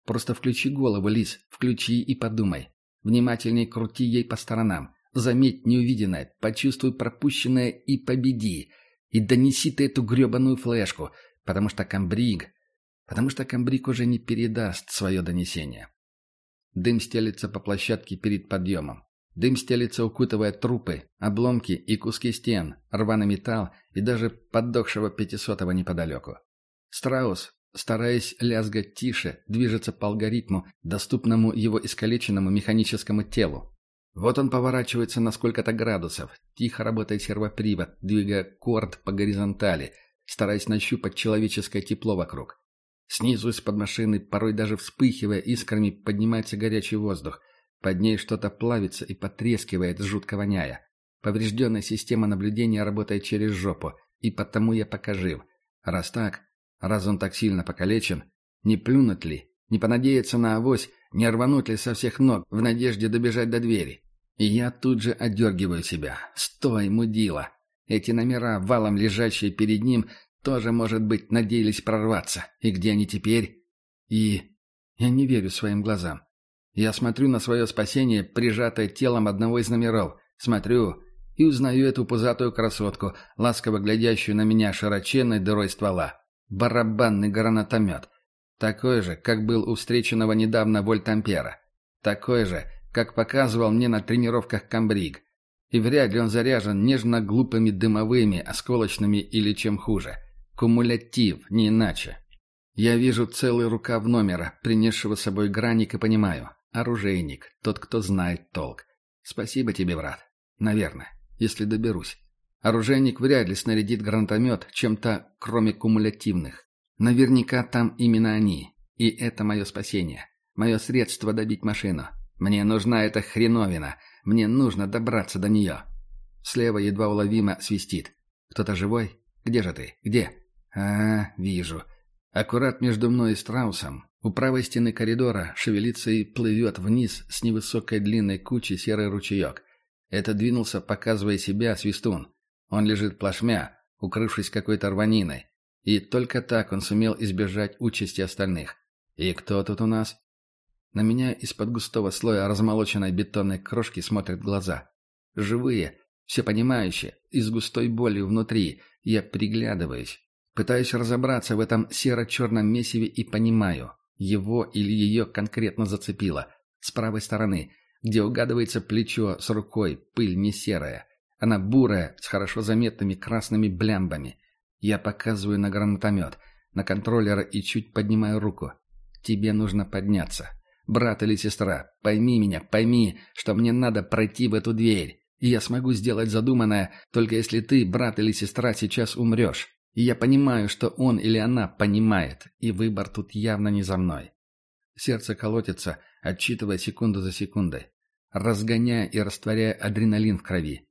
Просто включи голову, Лис, включи и подумай. Внимательней крути ей по сторонам. Заметь неувиденное, почувствуй пропущенное и победи. И донеси ты эту гребаную флешку, потому что Камбриг... Потому что Камбриг уже не передаст свое донесение. Дым стелится по площадке перед подъемом. Дым стелится, укутывая трупы, обломки и куски стен, рваный металл и даже поддохшего пятисотого неподалеку. Страус, стараясь лязгать тише, движется по алгоритму, доступному его искалеченному механическому телу. Вот он поворачивается на сколько-то градусов, тихо работает сервопривод, двигая корд по горизонтали, стараясь нащупать человеческое тепло вокруг. Снизу из-под машины, порой даже вспыхивая искрами, поднимается горячий воздух. Под ней что-то плавится и потрескивает, жутко воняя. Поврежденная система наблюдения работает через жопу, и потому я пока жив. Раз так, раз он так сильно покалечен, не плюнуть ли, не понадеяться на авось, не рвануть ли со всех ног в надежде добежать до двери. И я тут же отдергиваю себя. «Стой, мудила!» Эти номера, валом лежащие перед ним, тоже, может быть, надеялись прорваться. И где они теперь? И... Я не верю своим глазам. Я смотрю на свое спасение, прижатое телом одного из номеров. Смотрю и узнаю эту пузатую красотку, ласково глядящую на меня широченной дырой ствола. Барабанный гранатомет. Такой же, как был у встреченного недавно Вольтампера. Такой же, как показывал мне на тренировках Камбриг. И вряд ли он заряжен нежно-глупыми дымовыми, осколочными или чем хуже. Кумулятив, не иначе. Я вижу целый рукав номера, принесшего с собой граник, и понимаю. Оружейник, тот, кто знает толк. Спасибо тебе, брат. Наверное, если доберусь. Оружейник вряд ли снарядит гранатомет чем-то, кроме кумулятивных. Наверняка там именно они. И это мое спасение. Мое средство добить машину. Мне нужна эта хреновина. Мне нужно добраться до нее. Слева едва уловимо свистит. Кто-то живой? Где же ты? Где? А, вижу. Аккурат между мной и страусом, у правой стены коридора, шевелится и плывет вниз с невысокой длинной кучи серый ручеек. Это двинулся, показывая себя, свистун. Он лежит плашмя, укрывшись какой-то рваниной. И только так он сумел избежать участи остальных. И кто тут у нас? На меня из-под густого слоя размолоченной бетонной крошки смотрят глаза. Живые, все понимающие, и с густой болью внутри. Я приглядываюсь. Пытаюсь разобраться в этом серо-черном месиве и понимаю, его или ее конкретно зацепило. С правой стороны, где угадывается плечо с рукой, пыль не серая. Она бурая, с хорошо заметными красными блямбами. Я показываю на гранатомет, на контроллера и чуть поднимаю руку. Тебе нужно подняться. Брат или сестра, пойми меня, пойми, что мне надо пройти в эту дверь. И я смогу сделать задуманное, только если ты, брат или сестра, сейчас умрешь. И я понимаю, что он или она понимает, и выбор тут явно не за мной. Сердце колотится, отчитывая секунду за секундой, разгоняя и растворяя адреналин в крови.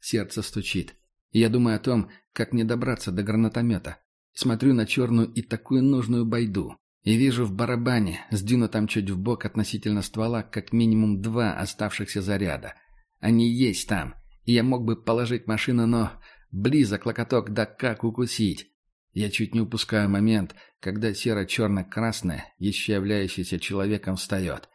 Сердце стучит. Я думаю о том, как мне добраться до гранатомета. Смотрю на черную и такую нужную байду. И вижу в барабане, сдвинутом чуть в бок относительно ствола, как минимум два оставшихся заряда. Они есть там, и я мог бы положить машину, но... Близок локоток, да как укусить? Я чуть не упускаю момент, когда серо-черно-красное, еще являющееся человеком, встает.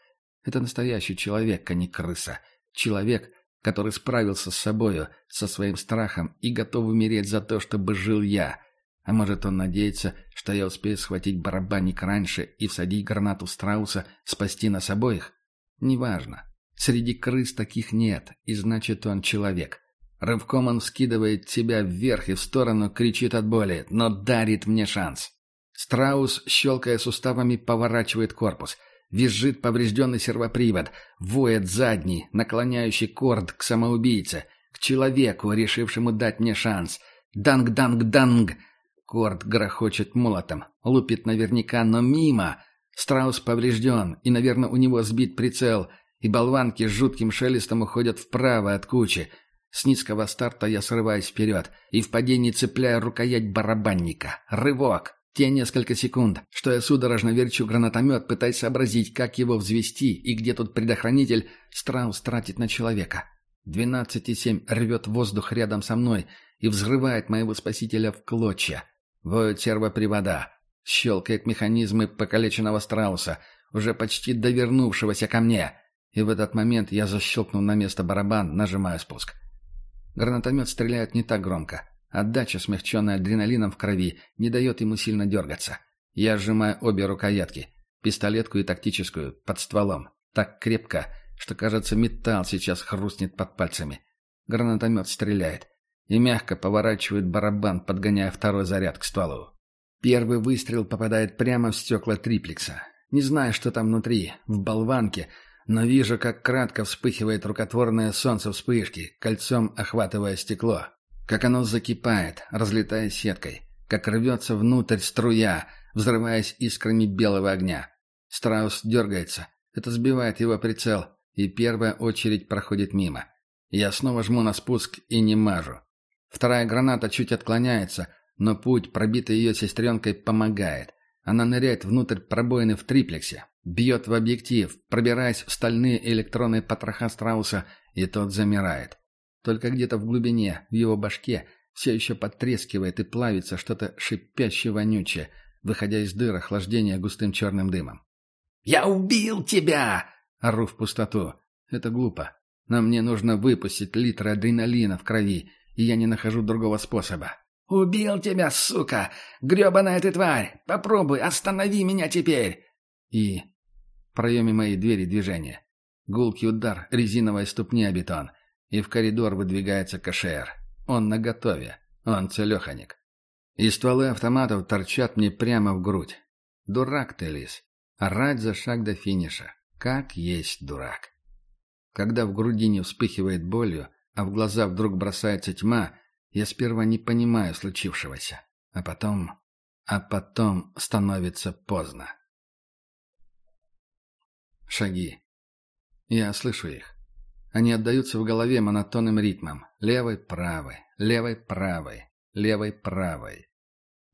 Это настоящий человек, а не крыса. Человек, который справился с собою, со своим страхом и готов умереть за то, чтобы жил я. А может, он надеется, что я успею схватить барабанник раньше и всадить гранату страуса, спасти нас обоих? Неважно. Среди крыс таких нет, и значит, он человек. Рывком он вскидывает себя вверх и в сторону, кричит от боли, но дарит мне шанс. Страус, щелкая суставами, поворачивает корпус — Визжит поврежденный сервопривод, воет задний, наклоняющий корд к самоубийце, к человеку, решившему дать мне шанс. Данг-данг-данг! Корд грохочет молотом, лупит наверняка, но мимо. Страус поврежден, и, наверное, у него сбит прицел, и болванки с жутким шелестом уходят вправо от кучи. С низкого старта я срываюсь вперед и в падении цепляю рукоять барабанника. Рывок! Те несколько секунд, что я судорожно верчу гранатомет, пытаясь сообразить, как его взвести и где тут предохранитель, Страус тратит на человека. Двенадцать и семь рвет воздух рядом со мной и взрывает моего спасителя в клочья. Воют сервопривода. Щелкает механизмы покалеченного страуса, уже почти довернувшегося ко мне. И в этот момент я защелкнул на место барабан, нажимая спуск. Гранатомет стреляет не так громко. Отдача, смягченная адреналином в крови, не дает ему сильно дергаться. Я сжимаю обе рукоятки, пистолетку и тактическую, под стволом. Так крепко, что, кажется, металл сейчас хрустнет под пальцами. Гранатомет стреляет и мягко поворачивает барабан, подгоняя второй заряд к стволу. Первый выстрел попадает прямо в стекла триплекса. Не знаю, что там внутри, в болванке, но вижу, как кратко вспыхивает рукотворное солнце вспышки, кольцом охватывая стекло как оно закипает, разлетаясь сеткой, как рвется внутрь струя, взрываясь искрами белого огня. Страус дергается, это сбивает его прицел, и первая очередь проходит мимо. Я снова жму на спуск и не мажу. Вторая граната чуть отклоняется, но путь, пробитый ее сестренкой, помогает. Она ныряет внутрь пробоины в триплексе, бьет в объектив, пробираясь в стальные электронные потроха страуса, и тот замирает. Только где-то в глубине, в его башке, все еще потрескивает и плавится что-то шипяще-вонючее, выходя из дыр охлаждения густым черным дымом. «Я убил тебя!» — ору в пустоту. Это глупо. Но мне нужно выпустить литры адреналина в крови, и я не нахожу другого способа. «Убил тебя, сука! Гребаная ты тварь! Попробуй, останови меня теперь!» И в проеме моей двери движение. Гулкий удар резиновой ступни о бетон — и в коридор выдвигается КШР. Он наготове. Он целеханик. И стволы автоматов торчат мне прямо в грудь. Дурак ты, Лис. Орать за шаг до финиша. Как есть дурак. Когда в грудине вспыхивает болью, а в глаза вдруг бросается тьма, я сперва не понимаю случившегося. А потом... А потом становится поздно. Шаги. Я слышу их. Они отдаются в голове монотонным ритмом. Левой, правой, левой, правой, левой, правой.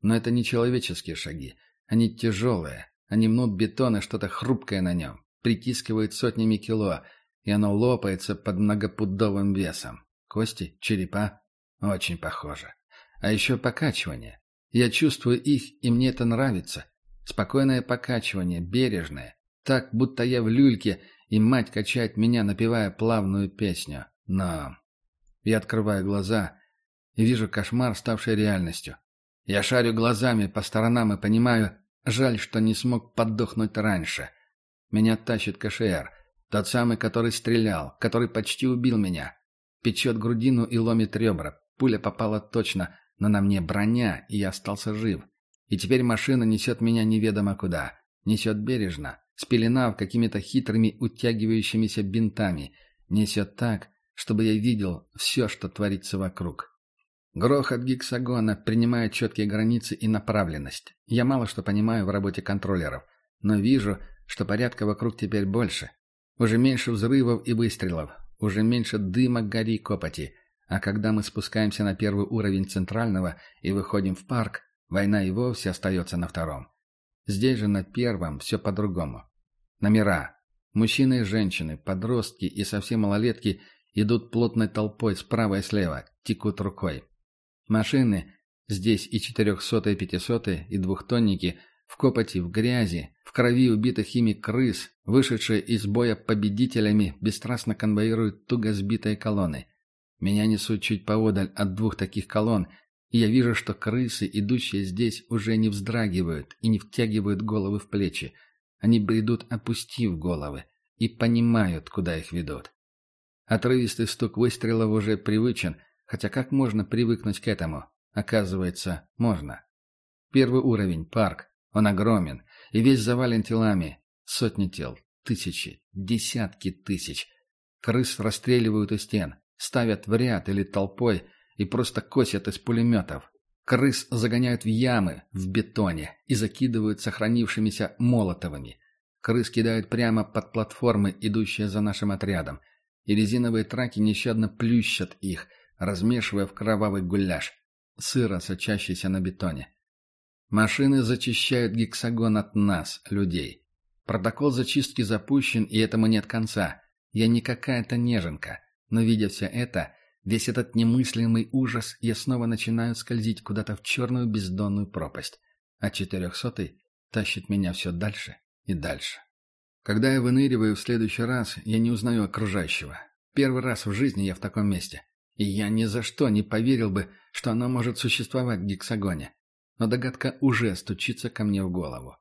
Но это не человеческие шаги. Они тяжелые. Они мнут бетон и что-то хрупкое на нем. Притискивают сотнями кило, и оно лопается под многопудовым весом. Кости, черепа. Очень похоже. А еще покачивание. Я чувствую их, и мне это нравится. Спокойное покачивание, бережное. Так, будто я в люльке, и мать качает меня, напевая плавную песню. Но... Я открываю глаза и вижу кошмар, ставший реальностью. Я шарю глазами по сторонам и понимаю, жаль, что не смог подохнуть раньше. Меня тащит КШР, тот самый, который стрелял, который почти убил меня. Печет грудину и ломит ребра. Пуля попала точно, но на мне броня, и я остался жив. И теперь машина несет меня неведомо куда. Несет бережно, спеленав какими-то хитрыми утягивающимися бинтами, несет так, чтобы я видел все, что творится вокруг. Грохот гексагона принимает четкие границы и направленность. Я мало что понимаю в работе контроллеров, но вижу, что порядка вокруг теперь больше. Уже меньше взрывов и выстрелов, уже меньше дыма, гори и копоти. А когда мы спускаемся на первый уровень центрального и выходим в парк, Война и вовсе остается на втором. Здесь же на первом все по-другому. Номера. Мужчины и женщины, подростки и совсем малолетки идут плотной толпой справа и слева, текут рукой. Машины, здесь и четырехсотые, пятисотые, и двухтонники, в копоти, в грязи, в крови убитых ими крыс, вышедшие из боя победителями, бесстрастно конвоируют туго сбитые колонны. Меня несут чуть поодаль от двух таких колонн, и я вижу, что крысы, идущие здесь, уже не вздрагивают и не втягивают головы в плечи. Они бредут, опустив головы, и понимают, куда их ведут. Отрывистый стук выстрелов уже привычен, хотя как можно привыкнуть к этому? Оказывается, можно. Первый уровень, парк. Он огромен, и весь завален телами. Сотни тел, тысячи, десятки тысяч. Крыс расстреливают у стен, ставят в ряд или толпой и просто косят из пулеметов. Крыс загоняют в ямы в бетоне и закидывают сохранившимися молотовыми. Крыс кидают прямо под платформы, идущие за нашим отрядом. И резиновые траки нещадно плющат их, размешивая в кровавый гуляш, сыро сочащийся на бетоне. Машины зачищают гексагон от нас, людей. Протокол зачистки запущен, и этому нет конца. Я не какая-то неженка. Но, видя все это, весь этот немыслимый ужас, я снова начинаю скользить куда-то в черную бездонную пропасть. А четырехсотый тащит меня все дальше и дальше. Когда я выныриваю в следующий раз, я не узнаю окружающего. Первый раз в жизни я в таком месте. И я ни за что не поверил бы, что оно может существовать в гексагоне. Но догадка уже стучится ко мне в голову.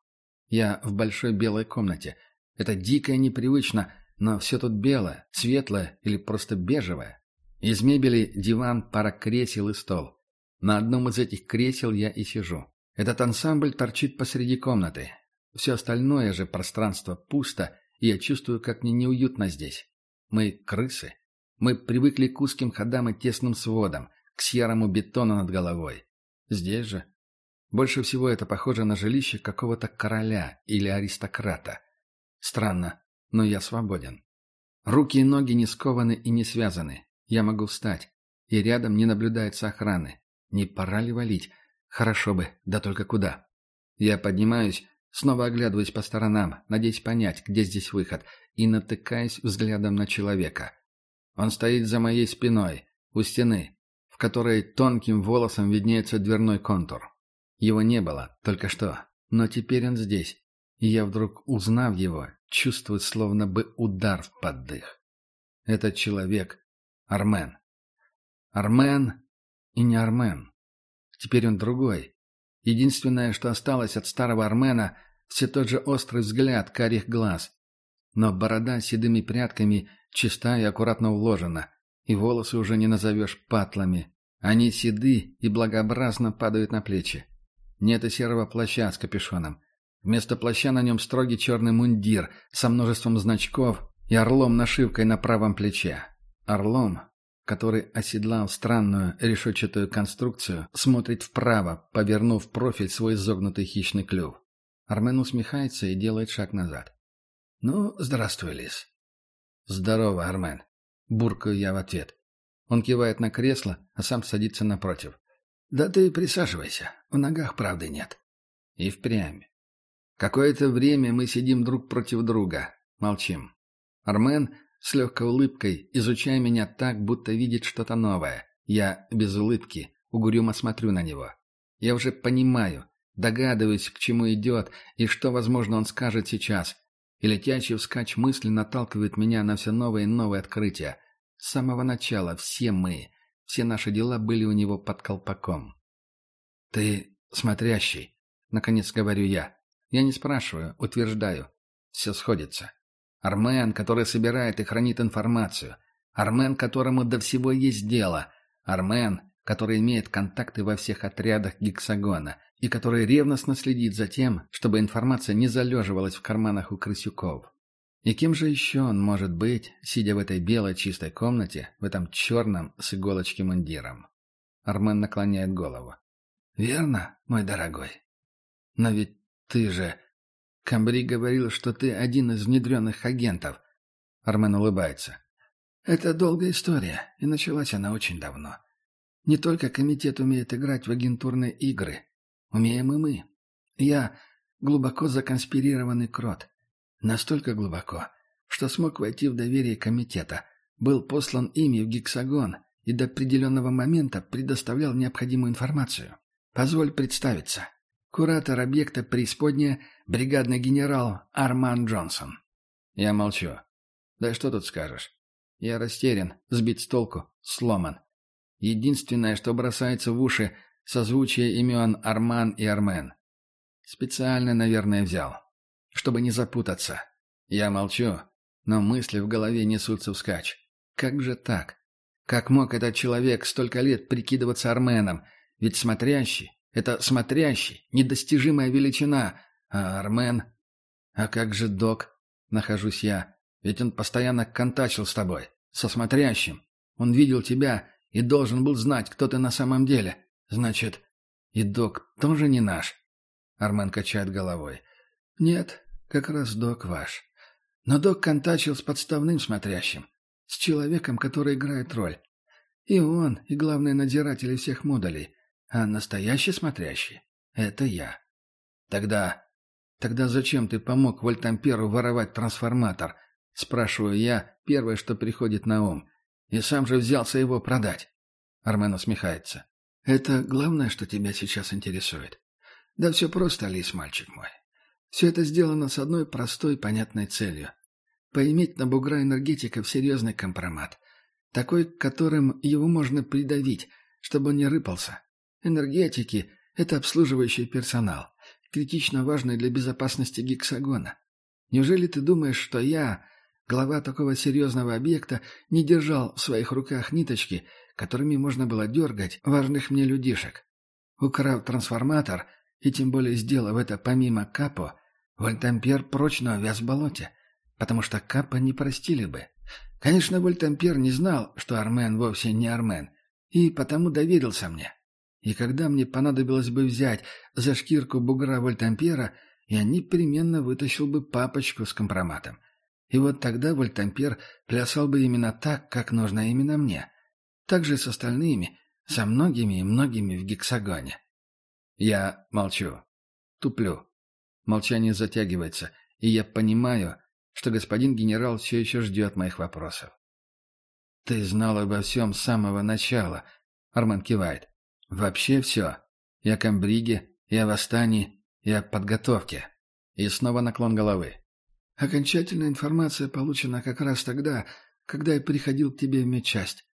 Я в большой белой комнате. Это дико и непривычно, но все тут белое, светлое или просто бежевое. Из мебели диван, пара кресел и стол. На одном из этих кресел я и сижу. Этот ансамбль торчит посреди комнаты. Все остальное же пространство пусто, и я чувствую, как мне неуютно здесь. Мы крысы. Мы привыкли к узким ходам и тесным сводам, к серому бетону над головой. Здесь же больше всего это похоже на жилище какого-то короля или аристократа. Странно, но я свободен. Руки и ноги не скованы и не связаны. Я могу встать. И рядом не наблюдается охраны. Не пора ли валить? Хорошо бы, да только куда? Я поднимаюсь, снова оглядываюсь по сторонам, надеясь понять, где здесь выход, и натыкаюсь взглядом на человека. Он стоит за моей спиной, у стены, в которой тонким волосом виднеется дверной контур. Его не было, только что. Но теперь он здесь. И я вдруг, узнав его, чувствую словно бы удар в поддых. Этот человек — Армен. Армен и не Армен. Теперь он другой. Единственное, что осталось от старого Армена, все тот же острый взгляд карих глаз. Но борода с седыми прядками чиста и аккуратно уложена, и волосы уже не назовешь патлами. Они седы и благообразно падают на плечи. Нет и серого плаща с капюшоном. Вместо плаща на нем строгий черный мундир со множеством значков и орлом-нашивкой на правом плече. Орлом, который оседлал странную решетчатую конструкцию, смотрит вправо, повернув профиль свой изогнутый хищный клюв. Армен усмехается и делает шаг назад. «Ну, здравствуй, Лис». «Здорово, Армен», — буркаю я в ответ. Он кивает на кресло, а сам садится напротив. «Да ты присаживайся, в ногах правды нет». И впрямь. Какое-то время мы сидим друг против друга, молчим. Армен с легкой улыбкой, изучая меня так, будто видит что-то новое. Я без улыбки, угрюмо смотрю на него. Я уже понимаю, догадываюсь, к чему идет и что, возможно, он скажет сейчас. И летящий вскачь мысли наталкивает меня на все новые и новые открытия. С самого начала все мы, все наши дела были у него под колпаком. «Ты смотрящий», — наконец говорю я. Я не спрашиваю, утверждаю. Все сходится. Армен, который собирает и хранит информацию. Армен, которому до всего есть дело. Армен, который имеет контакты во всех отрядах гексагона и который ревностно следит за тем, чтобы информация не залеживалась в карманах у крысюков. И кем же еще он может быть, сидя в этой белой чистой комнате, в этом черном с иголочки мундиром? Армен наклоняет голову. «Верно, мой дорогой. Но ведь ты же... Камбри говорил, что ты один из внедренных агентов». Армен улыбается. «Это долгая история, и началась она очень давно. Не только комитет умеет играть в агентурные игры. Умеем и мы. Я глубоко законспирированный крот. Настолько глубоко, что смог войти в доверие комитета, был послан ими в гексагон и до определенного момента предоставлял необходимую информацию. Позволь представиться. Куратор объекта преисподняя бригадный генерал Арман Джонсон. Я молчу. Да что тут скажешь? Я растерян, сбит с толку, сломан. Единственное, что бросается в уши — созвучие имен Арман и Армен. Специально, наверное, взял. Чтобы не запутаться. Я молчу, но мысли в голове несутся вскачь. Как же так? Как мог этот человек столько лет прикидываться Арменом? Ведь смотрящий — это смотрящий, недостижимая величина. А Армен? А как же док? Нахожусь я. Ведь он постоянно контачил с тобой. Со смотрящим. Он видел тебя и должен был знать, кто ты на самом деле. Значит, и док тоже не наш. Армен качает головой. Нет, как раз док ваш. Но док контачил с подставным смотрящим. С человеком, который играет роль. И он, и главный надзиратель всех модулей. А настоящий смотрящий — это я. Тогда... Тогда зачем ты помог Вольтамперу воровать трансформатор? Спрашиваю я, первое, что приходит на ум. И сам же взялся его продать. Армен усмехается. Это главное, что тебя сейчас интересует. Да все просто, Алис, мальчик мой. Все это сделано с одной простой, понятной целью. Поиметь на бугра энергетиков серьезный компромат. Такой, которым его можно придавить, чтобы он не рыпался. Энергетики — это обслуживающий персонал, критично важный для безопасности гексагона. Неужели ты думаешь, что я, глава такого серьезного объекта, не держал в своих руках ниточки, которыми можно было дергать важных мне людишек? Украв трансформатор, и тем более сделав это помимо Капо, Вольтампер прочно увяз в болоте, потому что Капо не простили бы. Конечно, Вольтампер не знал, что Армен вовсе не Армен, и потому доверился мне. И когда мне понадобилось бы взять за шкирку бугра Вольтампера, я непременно вытащил бы папочку с компроматом. И вот тогда Вольтампер плясал бы именно так, как нужно именно мне. Так же с остальными, со многими и многими в гексагоне. Я молчу. Туплю. Молчание затягивается, и я понимаю, что господин генерал все еще ждет моих вопросов. «Ты знал обо всем с самого начала», — Арман кивает. Вообще все. И о Камбриге, и о восстании, и о подготовке. И снова наклон головы. Окончательная информация получена как раз тогда, когда я приходил к тебе в медчасть.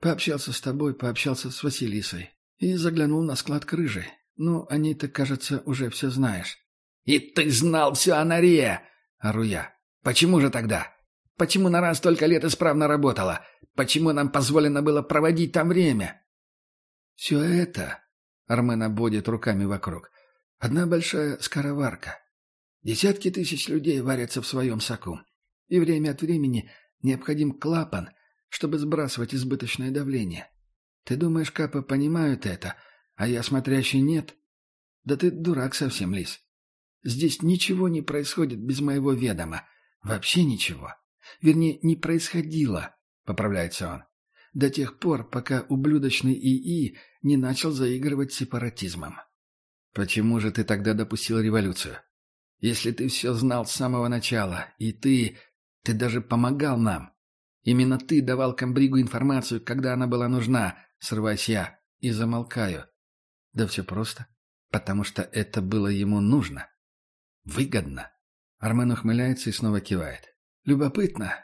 Пообщался с тобой, пообщался с Василисой. И заглянул на склад крыжи. Ну, о ней ты, кажется, уже все знаешь. «И ты знал все о норе!» — ору я. «Почему же тогда? Почему на раз столько лет исправно работала? Почему нам позволено было проводить там время?» «Все это...» — Армен обводит руками вокруг. «Одна большая скороварка. Десятки тысяч людей варятся в своем соку. И время от времени необходим клапан, чтобы сбрасывать избыточное давление. Ты думаешь, капы понимают это, а я смотрящий нет? Да ты дурак совсем, Лис. Здесь ничего не происходит без моего ведома. Вообще ничего. Вернее, не происходило, — поправляется он до тех пор, пока ублюдочный ИИ не начал заигрывать сепаратизмом. Почему же ты тогда допустил революцию? Если ты все знал с самого начала, и ты... ты даже помогал нам. Именно ты давал Камбригу информацию, когда она была нужна, срываясь я, и замолкаю. Да все просто. Потому что это было ему нужно. Выгодно. Армен ухмыляется и снова кивает. Любопытно.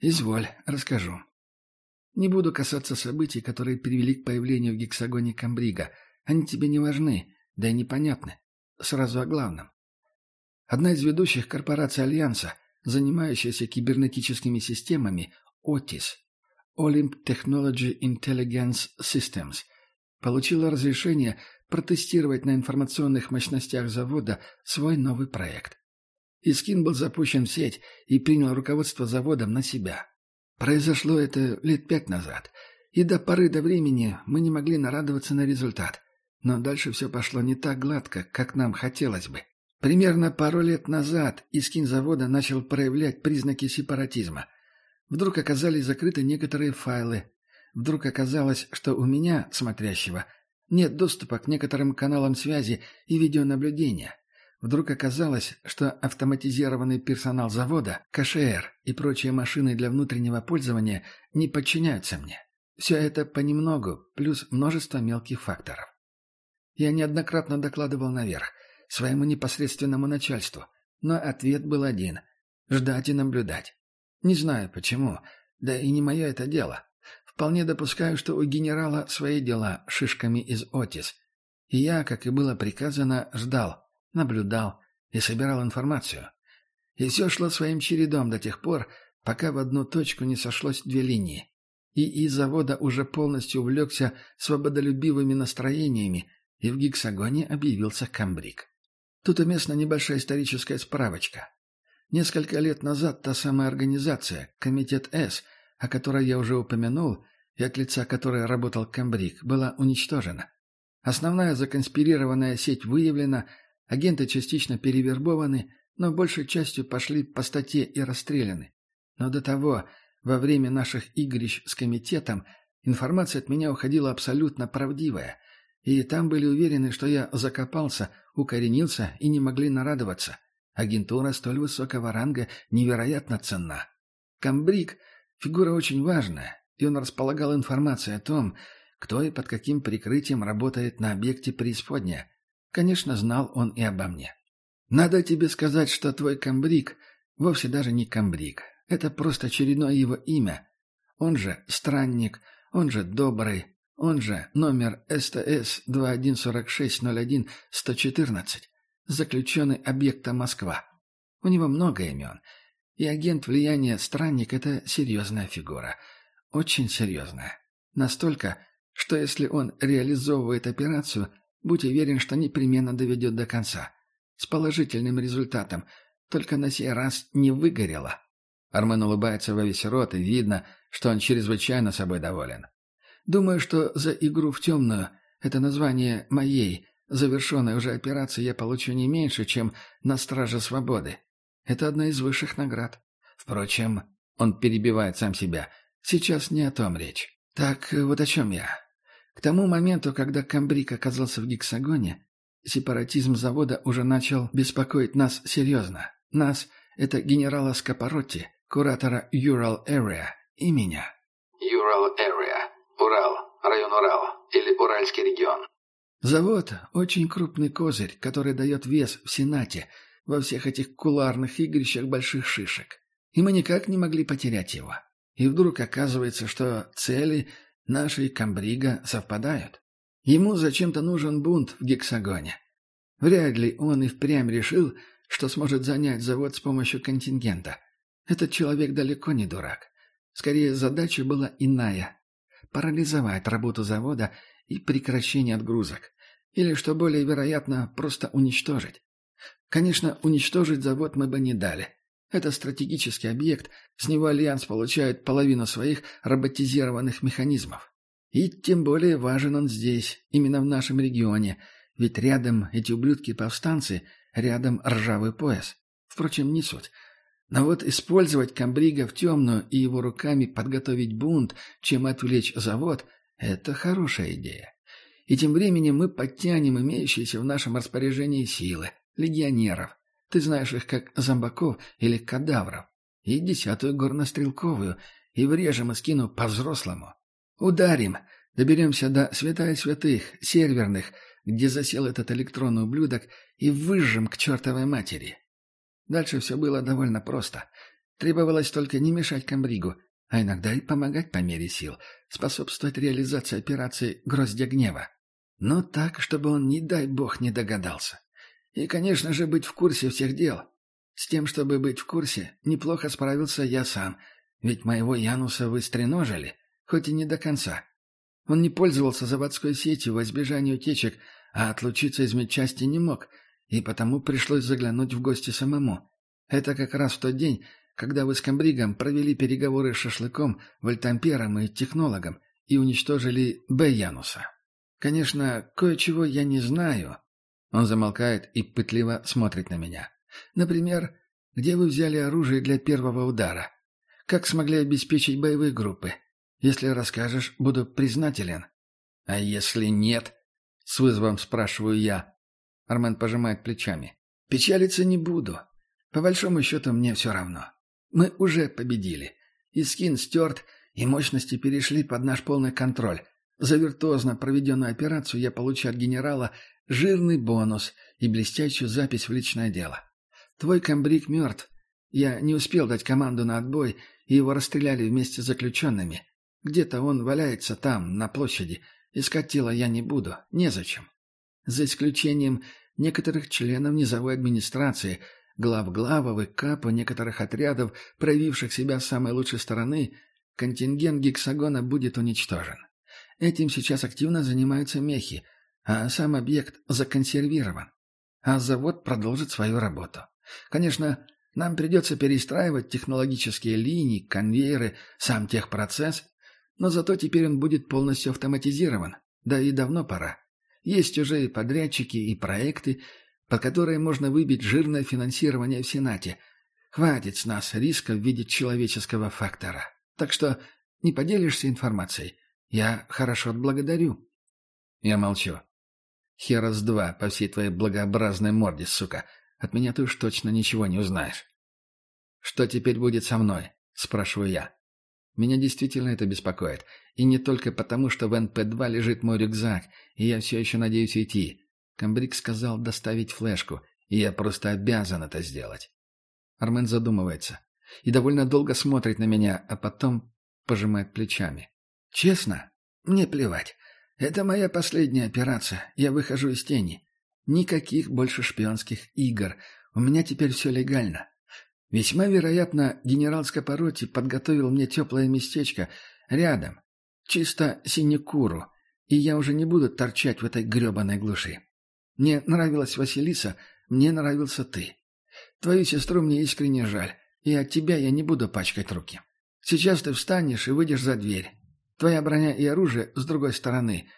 Изволь, расскажу. Не буду касаться событий, которые привели к появлению в гексагоне Камбрига. Они тебе не важны, да и непонятны. Сразу о главном. Одна из ведущих корпораций Альянса, занимающаяся кибернетическими системами, Otis, Olymp Technology Intelligence Systems, получила разрешение протестировать на информационных мощностях завода свой новый проект. Искин был запущен в сеть и принял руководство заводом на себя. Произошло это лет пять назад, и до поры до времени мы не могли нарадоваться на результат. Но дальше все пошло не так гладко, как нам хотелось бы. Примерно пару лет назад Искин завода начал проявлять признаки сепаратизма. Вдруг оказались закрыты некоторые файлы. Вдруг оказалось, что у меня, смотрящего, Нет доступа к некоторым каналам связи и видеонаблюдения. Вдруг оказалось, что автоматизированный персонал завода, КШР и прочие машины для внутреннего пользования не подчиняются мне. Все это понемногу, плюс множество мелких факторов. Я неоднократно докладывал наверх, своему непосредственному начальству, но ответ был один – ждать и наблюдать. Не знаю почему, да и не мое это дело. Вполне допускаю, что у генерала свои дела шишками из Отис. И я, как и было приказано, ждал, наблюдал и собирал информацию. И все шло своим чередом до тех пор, пока в одну точку не сошлось две линии. И из завода уже полностью увлекся свободолюбивыми настроениями, и в гексагоне объявился Камбрик. Тут уместна небольшая историческая справочка. Несколько лет назад та самая организация, Комитет С, о которой я уже упомянул, и от лица которой работал Камбрик, была уничтожена. Основная законспирированная сеть выявлена, агенты частично перевербованы, но большей частью пошли по статье и расстреляны. Но до того, во время наших игрищ с комитетом, информация от меня уходила абсолютно правдивая, и там были уверены, что я закопался, укоренился и не могли нарадоваться. Агентура столь высокого ранга невероятно ценна. Камбрик — фигура очень важная, и он располагал информацией о том, кто и под каким прикрытием работает на объекте преисподняя. Конечно, знал он и обо мне. Надо тебе сказать, что твой камбрик вовсе даже не камбрик. Это просто очередное его имя. Он же странник, он же добрый, он же номер СТС-214601-114, заключенный объекта Москва. У него много имен. И агент влияния «Странник» — это серьезная фигура. Очень серьезная. Настолько, что если он реализовывает операцию, будь уверен, что непременно доведет до конца. С положительным результатом. Только на сей раз не выгорело. Армен улыбается во весь рот, и видно, что он чрезвычайно собой доволен. Думаю, что за игру в темную, это название моей, завершенной уже операции, я получу не меньше, чем на Страже Свободы. Это одна из высших наград. Впрочем, он перебивает сам себя. Сейчас не о том речь. Так, вот о чем я. К тому моменту, когда Камбрик оказался в гексагоне, сепаратизм завода уже начал беспокоить нас серьезно. Нас — это генерала Скопоротти, куратора Ural Area, и меня. Ural Area. Урал, район Урал или Уральский регион. Завод – очень крупный козырь, который дает вес в Сенате во всех этих куларных игрищах больших шишек. И мы никак не могли потерять его. И вдруг оказывается, что цели нашей комбрига совпадают. Ему зачем-то нужен бунт в гексагоне. Вряд ли он и впрямь решил, что сможет занять завод с помощью контингента. Этот человек далеко не дурак. Скорее, задача была иная парализовать работу завода и прекращение отгрузок. Или, что более вероятно, просто уничтожить. Конечно, уничтожить завод мы бы не дали. Это стратегический объект, с него Альянс получает половину своих роботизированных механизмов. И тем более важен он здесь, именно в нашем регионе, ведь рядом эти ублюдки-повстанцы, рядом ржавый пояс. Впрочем, не суть. Но вот использовать комбрига в темную и его руками подготовить бунт, чем отвлечь завод – это хорошая идея. И тем временем мы подтянем имеющиеся в нашем распоряжении силы, легионеров. Ты знаешь их как зомбаков или кадавров. И десятую горнострелковую, и врежем и скину по-взрослому. Ударим, доберемся до святая святых, серверных, где засел этот электронный ублюдок, и выжжем к чертовой матери. Дальше все было довольно просто. Требовалось только не мешать комбригу, а иногда и помогать по мере сил, способствовать реализации операции «Гроздья гнева». Но так, чтобы он, не дай бог, не догадался. И, конечно же, быть в курсе всех дел. С тем, чтобы быть в курсе, неплохо справился я сам, ведь моего Януса вы стреножили, хоть и не до конца. Он не пользовался заводской сетью во избежание утечек, а отлучиться из медчасти не мог — и потому пришлось заглянуть в гости самому. Это как раз в тот день, когда вы с Камбригом провели переговоры с Шашлыком, Вольтампером и технологом и уничтожили Б. Януса. Конечно, кое-чего я не знаю. Он замолкает и пытливо смотрит на меня. Например, где вы взяли оружие для первого удара? Как смогли обеспечить боевые группы? Если расскажешь, буду признателен. А если нет? С вызовом спрашиваю я. Армен пожимает плечами. «Печалиться не буду. По большому счету мне все равно. Мы уже победили. И скин стерт, и мощности перешли под наш полный контроль. За виртуозно проведенную операцию я получу от генерала жирный бонус и блестящую запись в личное дело. Твой комбриг мертв. Я не успел дать команду на отбой, и его расстреляли вместе с заключенными. Где-то он валяется там, на площади. Искать тело я не буду. Незачем. За исключением некоторых членов низовой администрации, глав главов и капа некоторых отрядов, проявивших себя с самой лучшей стороны, контингент гексагона будет уничтожен. Этим сейчас активно занимаются мехи, а сам объект законсервирован. А завод продолжит свою работу. Конечно, нам придется перестраивать технологические линии, конвейеры, сам техпроцесс, но зато теперь он будет полностью автоматизирован. Да и давно пора. Есть уже и подрядчики, и проекты, под которые можно выбить жирное финансирование в Сенате. Хватит с нас риска в виде человеческого фактора. Так что не поделишься информацией. Я хорошо отблагодарю. Я молчу. Херас два по всей твоей благообразной морде, сука. От меня ты уж точно ничего не узнаешь. Что теперь будет со мной? Спрашиваю я. Меня действительно это беспокоит. И не только потому, что в НП-2 лежит мой рюкзак, и я все еще надеюсь уйти. Камбрик сказал доставить флешку, и я просто обязан это сделать. Армен задумывается и довольно долго смотрит на меня, а потом пожимает плечами. «Честно? Мне плевать. Это моя последняя операция. Я выхожу из тени. Никаких больше шпионских игр. У меня теперь все легально. Весьма вероятно, генерал Скопороти подготовил мне теплое местечко рядом, чисто синекуру, и я уже не буду торчать в этой гребаной глуши. Мне нравилась Василиса, мне нравился ты. Твою сестру мне искренне жаль, и от тебя я не буду пачкать руки. Сейчас ты встанешь и выйдешь за дверь. Твоя броня и оружие с другой стороны.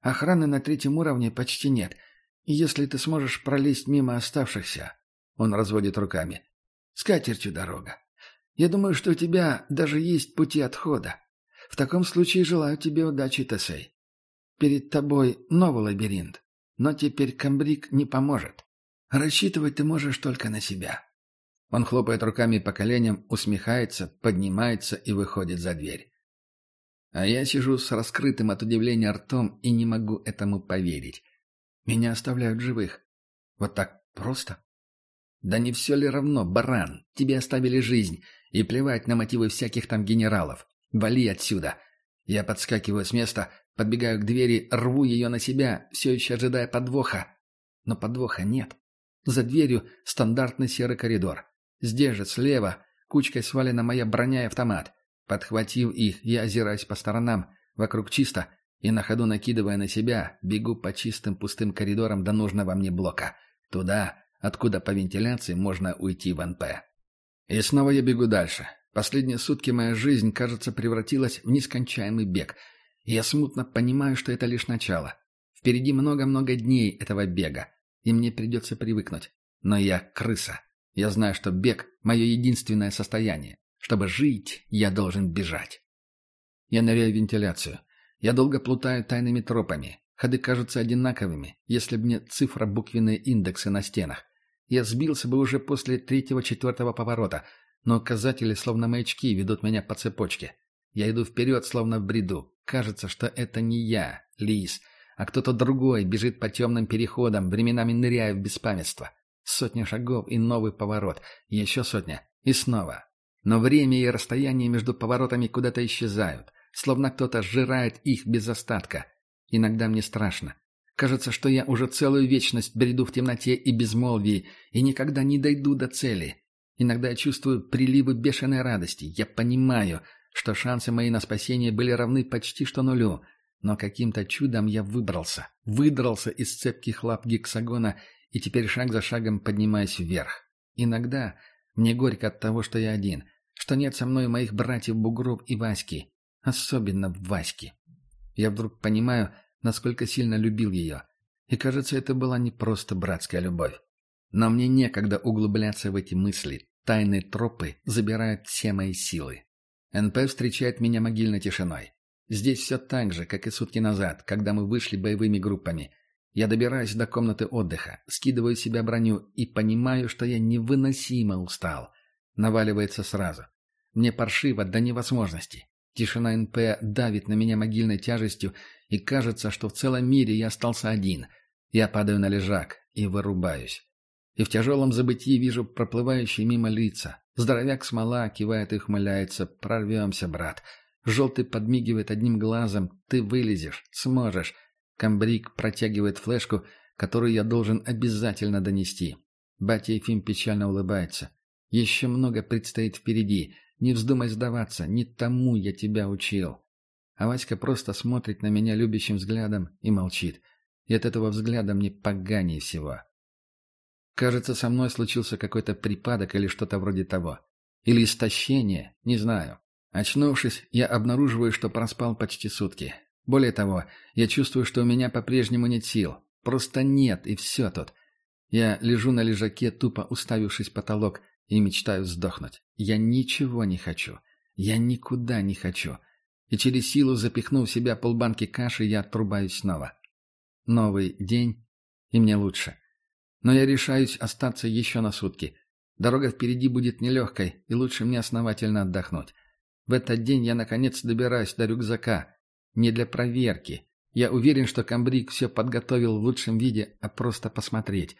Охраны на третьем уровне почти нет. И если ты сможешь пролезть мимо оставшихся... Он разводит руками. С катертью дорога. Я думаю, что у тебя даже есть пути отхода. В таком случае желаю тебе удачи, Тесей. Перед тобой новый лабиринт. Но теперь комбриг не поможет. Рассчитывать ты можешь только на себя. Он хлопает руками по коленям, усмехается, поднимается и выходит за дверь. А я сижу с раскрытым от удивления ртом и не могу этому поверить. Меня оставляют живых. Вот так просто? Да не все ли равно, баран? Тебе оставили жизнь. И плевать на мотивы всяких там генералов. Вали отсюда. Я подскакиваю с места, подбегаю к двери, рву ее на себя, все еще ожидая подвоха. Но подвоха нет. За дверью стандартный серый коридор. Здесь же, слева, кучкой свалена моя броня и автомат. Подхватив их, я озираюсь по сторонам, вокруг чисто, и на ходу накидывая на себя, бегу по чистым пустым коридорам до нужного мне блока. Туда, откуда по вентиляции можно уйти в НП. И снова я бегу дальше. Последние сутки моя жизнь, кажется, превратилась в нескончаемый бег. И я смутно понимаю, что это лишь начало. Впереди много-много дней этого бега, и мне придется привыкнуть. Но я крыса. Я знаю, что бег – мое единственное состояние. Чтобы жить, я должен бежать. Я ныряю в вентиляцию. Я долго плутаю тайными тропами. Ходы кажутся одинаковыми, если бы не цифро-буквенные индексы на стенах. Я сбился бы уже после третьего-четвертого поворота, но указатели, словно маячки, ведут меня по цепочке. Я иду вперед, словно в бреду. Кажется, что это не я, Лис, а кто-то другой бежит по темным переходам, временами ныряя в беспамятство. Сотня шагов и новый поворот. Еще сотня. И снова. Но время и расстояние между поворотами куда-то исчезают. Словно кто-то сжирает их без остатка. Иногда мне страшно. Кажется, что я уже целую вечность бреду в темноте и безмолвии и никогда не дойду до цели. Иногда я чувствую приливы бешеной радости. Я понимаю, что шансы мои на спасение были равны почти что нулю. Но каким-то чудом я выбрался. Выдрался из цепких лап гексагона и теперь шаг за шагом поднимаюсь вверх. Иногда мне горько от того, что я один, что нет со мной моих братьев Бугров и Васьки, особенно Васьки. Я вдруг понимаю, насколько сильно любил ее, и кажется, это была не просто братская любовь. Но мне некогда углубляться в эти мысли, тайные тропы забирают все мои силы. НП встречает меня могильной тишиной. Здесь все так же, как и сутки назад, когда мы вышли боевыми группами. Я добираюсь до комнаты отдыха, скидываю себя броню и понимаю, что я невыносимо устал. Наваливается сразу. Мне паршиво до невозможности. Тишина НП давит на меня могильной тяжестью, и кажется, что в целом мире я остался один. Я падаю на лежак и вырубаюсь. И в тяжелом забытии вижу проплывающие мимо лица. Здоровяк смола кивает и ухмыляется. «Прорвемся, брат». Желтый подмигивает одним глазом. «Ты вылезешь, сможешь». Камбрик протягивает флешку, которую я должен обязательно донести. Батя Ефим печально улыбается. «Еще много предстоит впереди. Не вздумай сдаваться. Не тому я тебя учил». А Васька просто смотрит на меня любящим взглядом и молчит. И от этого взгляда мне поганее всего. Кажется, со мной случился какой-то припадок или что-то вроде того. Или истощение, не знаю. Очнувшись, я обнаруживаю, что проспал почти сутки. Более того, я чувствую, что у меня по-прежнему нет сил. Просто нет, и все тут. Я лежу на лежаке, тупо уставившись в потолок, и мечтаю сдохнуть. Я ничего не хочу. Я никуда не хочу. И через силу, запихнув в себя полбанки каши, я отрубаюсь снова. Новый день, и мне лучше. Но я решаюсь остаться еще на сутки. Дорога впереди будет нелегкой, и лучше мне основательно отдохнуть. В этот день я, наконец, добираюсь до рюкзака. Не для проверки. Я уверен, что комбриг все подготовил в лучшем виде, а просто посмотреть.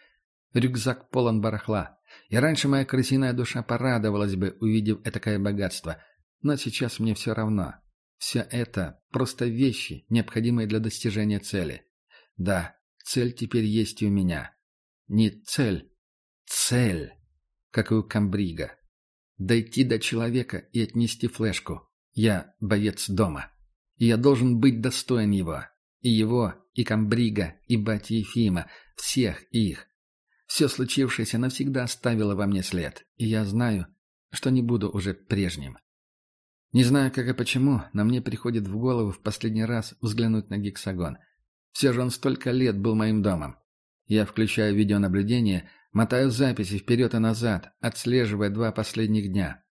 Рюкзак полон барахла. И раньше моя крысиная душа порадовалась бы, увидев этакое богатство. Но сейчас мне все равно. Все это просто вещи, необходимые для достижения цели. Да, цель теперь есть и у меня. Не цель. Цель. Как и у Камбрига. Дойти до человека и отнести флешку. Я боец дома. И я должен быть достоин его. И его, и Камбрига, и батя Ефима. Всех их. Все случившееся навсегда оставило во мне след. И я знаю, что не буду уже прежним. Не знаю, как и почему, но мне приходит в голову в последний раз взглянуть на гексагон. Все же он столько лет был моим домом. Я включаю видеонаблюдение, мотаю записи вперед и назад, отслеживая два последних дня.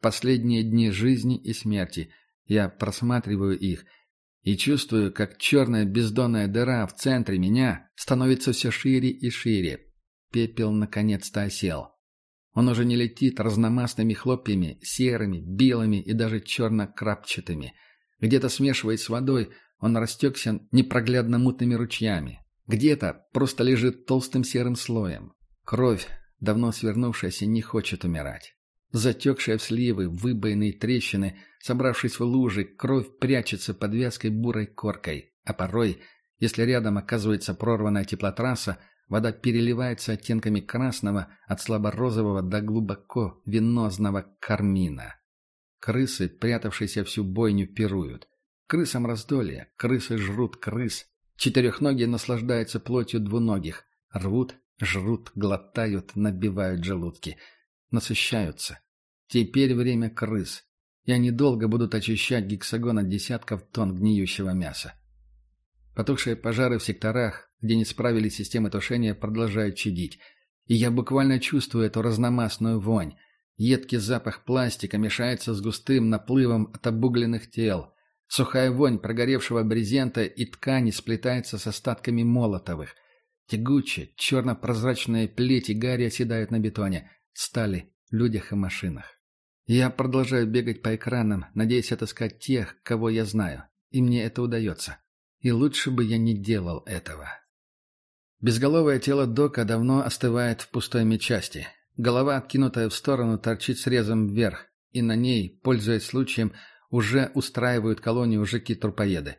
Последние дни жизни и смерти. Я просматриваю их и чувствую, как черная бездонная дыра в центре меня становится все шире и шире. Пепел наконец-то осел. Он уже не летит разномастными хлопьями, серыми, белыми и даже черно-крапчатыми. Где-то смешиваясь с водой, он растекся непроглядно мутными ручьями. Где-то просто лежит толстым серым слоем. Кровь, давно свернувшаяся, не хочет умирать. Затекшие в сливы, выбоины трещины, собравшись в лужи, кровь прячется под вязкой бурой коркой. А порой, если рядом оказывается прорванная теплотрасса, вода переливается оттенками красного от слабо-розового до глубоко венозного кармина. Крысы, прятавшиеся всю бойню, пируют. Крысам раздолье, крысы жрут крыс, Четырехногие наслаждаются плотью двуногих. Рвут, жрут, глотают, набивают желудки. Насыщаются. Теперь время крыс. И они долго будут очищать гексагон от десятков тонн гниющего мяса. Потухшие пожары в секторах, где не справились системы тушения, продолжают чадить. И я буквально чувствую эту разномастную вонь. Едкий запах пластика мешается с густым наплывом от обугленных тел. Сухая вонь прогоревшего брезента и ткани сплетается с остатками молотовых. Тягучие, черно-прозрачные плети гари оседают на бетоне, стали, людях и машинах. Я продолжаю бегать по экранам, надеясь отыскать тех, кого я знаю. И мне это удается. И лучше бы я не делал этого. Безголовое тело Дока давно остывает в пустой медчасти. Голова, откинутая в сторону, торчит срезом вверх, и на ней, пользуясь случаем, уже устраивают колонию жуки-трупоеды.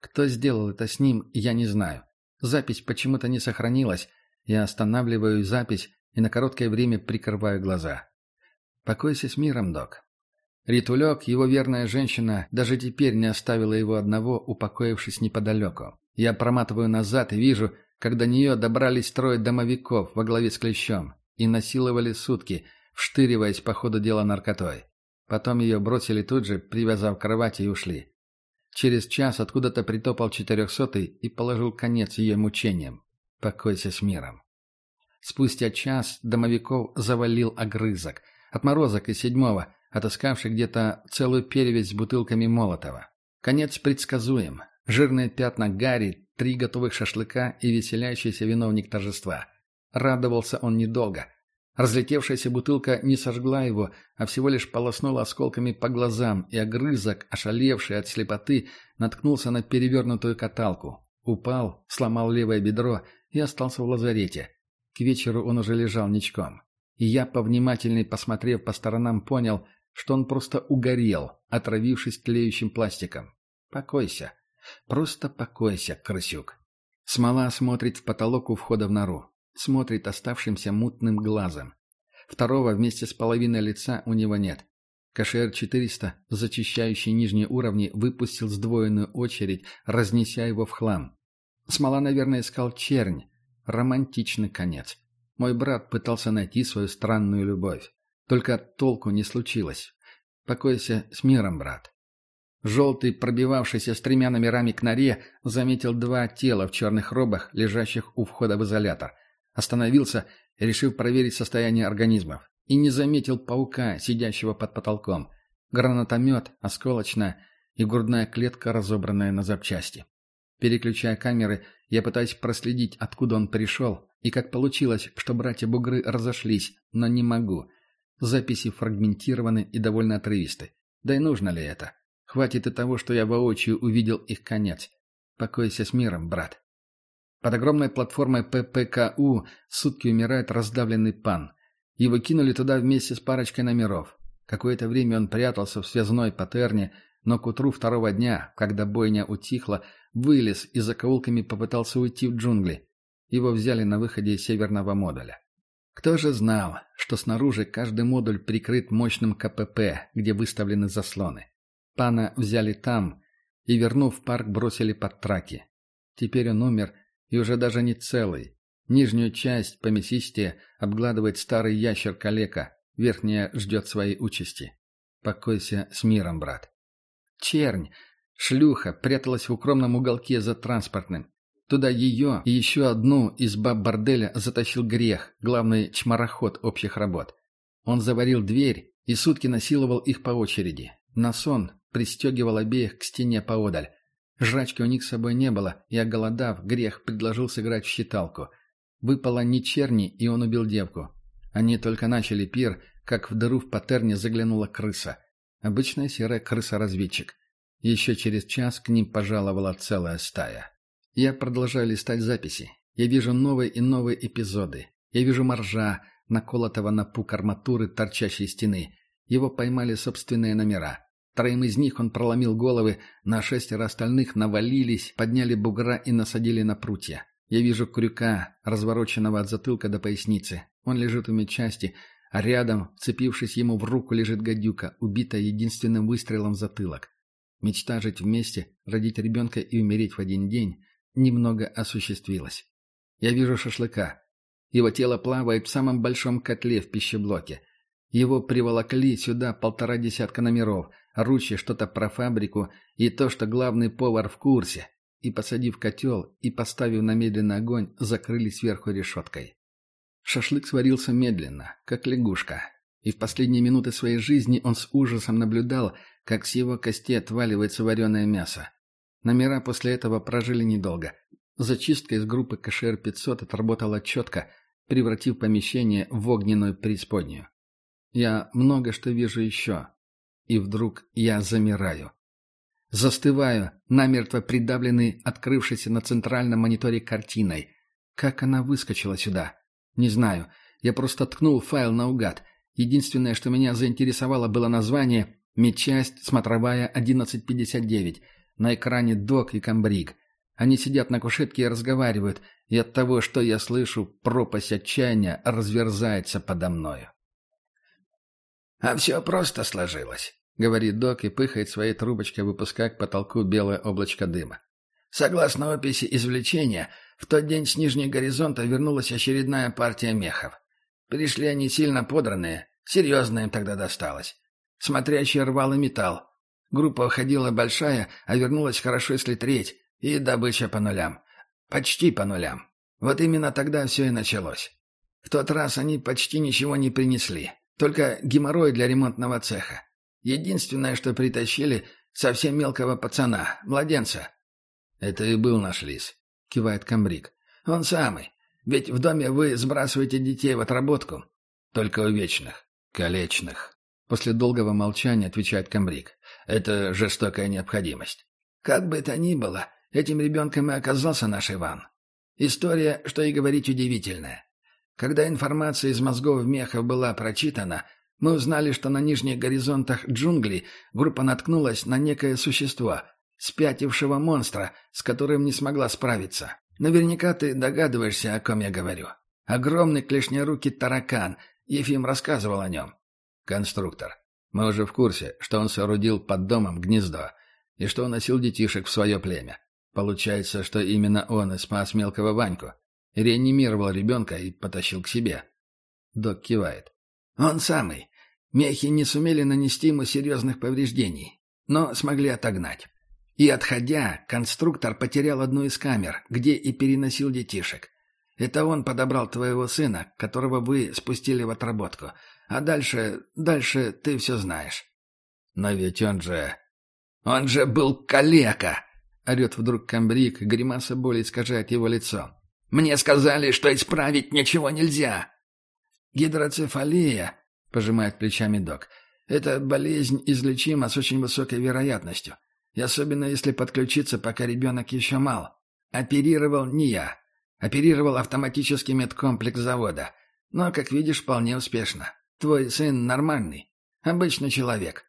Кто сделал это с ним, я не знаю. Запись почему-то не сохранилась. Я останавливаю запись и на короткое время прикрываю глаза. Покойся с миром, док. Ритулек, его верная женщина, даже теперь не оставила его одного, упокоившись неподалеку. Я проматываю назад и вижу, как до нее добрались трое домовиков во главе с клещом и насиловали сутки, вштыриваясь по ходу дела наркотой. Потом ее бросили тут же, привязав к кровати и ушли. Через час откуда-то притопал четырехсотый и положил конец ее мучениям. Покойся с миром. Спустя час домовиков завалил огрызок. Отморозок из седьмого, отыскавший где-то целую перевязь с бутылками Молотова. Конец предсказуем. Жирные пятна гари три готовых шашлыка и веселящийся виновник торжества. Радовался он недолго. Разлетевшаяся бутылка не сожгла его, а всего лишь полоснула осколками по глазам, и огрызок, ошалевший от слепоты, наткнулся на перевернутую каталку. Упал, сломал левое бедро и остался в лазарете. К вечеру он уже лежал ничком. И я, повнимательней посмотрев по сторонам, понял, что он просто угорел, отравившись тлеющим пластиком. Покойся. Просто покойся, крысюк. Смола смотрит в потолок у входа в нору смотрит оставшимся мутным глазом. Второго вместе с половиной лица у него нет. КШР-400, зачищающий нижние уровни, выпустил сдвоенную очередь, разнеся его в хлам. Смола, наверное, искал чернь. Романтичный конец. Мой брат пытался найти свою странную любовь. Только толку не случилось. Покойся с миром, брат. Желтый, пробивавшийся с тремя номерами к норе, заметил два тела в черных робах, лежащих у входа в изолятор – Остановился, решив проверить состояние организмов. И не заметил паука, сидящего под потолком. Гранатомет, осколочная и грудная клетка, разобранная на запчасти. Переключая камеры, я пытаюсь проследить, откуда он пришел, и как получилось, что братья-бугры разошлись, но не могу. Записи фрагментированы и довольно отрывисты. Да и нужно ли это? Хватит и того, что я воочию увидел их конец. Покойся с миром, брат. Под огромной платформой ППКУ сутки умирает раздавленный пан. Его кинули туда вместе с парочкой номеров. Какое-то время он прятался в связной патерне, но к утру второго дня, когда бойня утихла, вылез и закоулками попытался уйти в джунгли. Его взяли на выходе из северного модуля. Кто же знал, что снаружи каждый модуль прикрыт мощным КПП, где выставлены заслоны. Пана взяли там и, вернув в парк, бросили под траки. Теперь он умер, и уже даже не целый. Нижнюю часть, по мясистее, обгладывает старый ящер-калека, верхняя ждет своей участи. Покойся с миром, брат. Чернь, шлюха, пряталась в укромном уголке за транспортным. Туда ее и еще одну из баб борделя затащил грех, главный чмороход общих работ. Он заварил дверь и сутки насиловал их по очереди. На сон пристегивал обеих к стене поодаль. Жрачки у них с собой не было, и, оголодав, грех предложил сыграть в считалку. Выпала не черни, и он убил девку. Они только начали пир, как в дыру в патерне заглянула крыса. Обычная серая крыса-разведчик. Еще через час к ним пожаловала целая стая. Я продолжаю листать записи. Я вижу новые и новые эпизоды. Я вижу моржа, наколотого на пук арматуры торчащей стены. Его поймали собственные номера. Троим из них он проломил головы, на шестеро остальных навалились, подняли бугра и насадили на прутья. Я вижу крюка, развороченного от затылка до поясницы. Он лежит у медчасти, а рядом, вцепившись ему в руку, лежит гадюка, убитая единственным выстрелом в затылок. Мечта жить вместе, родить ребенка и умереть в один день немного осуществилась. Я вижу шашлыка. Его тело плавает в самом большом котле в пищеблоке. Его приволокли сюда полтора десятка номеров, Ручье что-то про фабрику и то, что главный повар в курсе. И, посадив котел и поставив на медленный огонь, закрыли сверху решеткой. Шашлык сварился медленно, как лягушка. И в последние минуты своей жизни он с ужасом наблюдал, как с его кости отваливается вареное мясо. Номера после этого прожили недолго. Зачистка из группы КШР-500 отработала четко, превратив помещение в огненную преисподнюю. Я много что вижу еще, и вдруг я замираю. Застываю, намертво придавленный открывшейся на центральном мониторе картиной. Как она выскочила сюда? Не знаю. Я просто ткнул файл наугад. Единственное, что меня заинтересовало, было название «Медчасть, смотровая, 1159». На экране док и комбриг. Они сидят на кушетке и разговаривают, и от того, что я слышу, пропасть отчаяния разверзается подо мною. А все просто сложилось. — говорит док и пыхает своей трубочкой, выпуская к потолку белое облачко дыма. Согласно описи извлечения, в тот день с нижнего горизонта вернулась очередная партия мехов. Пришли они сильно подранные, серьезно им тогда досталось. Смотрящий рвал и металл. Группа уходила большая, а вернулась хорошо, если треть, и добыча по нулям. Почти по нулям. Вот именно тогда все и началось. В тот раз они почти ничего не принесли, только геморрой для ремонтного цеха. Единственное, что притащили, совсем мелкого пацана, младенца. Это и был наш лис. — кивает комбриг. «Он самый. Ведь в доме вы сбрасываете детей в отработку». «Только у вечных. Колечных». После долгого молчания отвечает комбриг. «Это жестокая необходимость». «Как бы то ни было, этим ребенком и оказался наш Иван. История, что и говорить, удивительная. Когда информация из мозгов мехов была прочитана, мы узнали, что на нижних горизонтах джунглей группа наткнулась на некое существо, спятившего монстра, с которым не смогла справиться. Наверняка ты догадываешься, о ком я говорю. Огромный клешнерукий таракан. Ефим рассказывал о нем. Конструктор. Мы уже в курсе, что он соорудил под домом гнездо и что уносил детишек в свое племя. Получается, что именно он и спас мелкого Ваньку. Реанимировал ребенка и потащил к себе. Док кивает. Он самый. Мехи не сумели нанести ему серьезных повреждений, но смогли отогнать. И, отходя, конструктор потерял одну из камер, где и переносил детишек. Это он подобрал твоего сына, которого вы спустили в отработку. А дальше... дальше ты все знаешь. Но ведь он же... Он же был калека! Орет вдруг комбриг, гримаса боли искажает его лицо. «Мне сказали, что исправить ничего нельзя!» «Гидроцефалия», — пожимает плечами док, — «это болезнь излечима с очень высокой вероятностью. И особенно если подключиться, пока ребенок еще мал. Оперировал не я. Оперировал автоматический медкомплекс завода. Но, как видишь, вполне успешно. Твой сын нормальный. Обычный человек.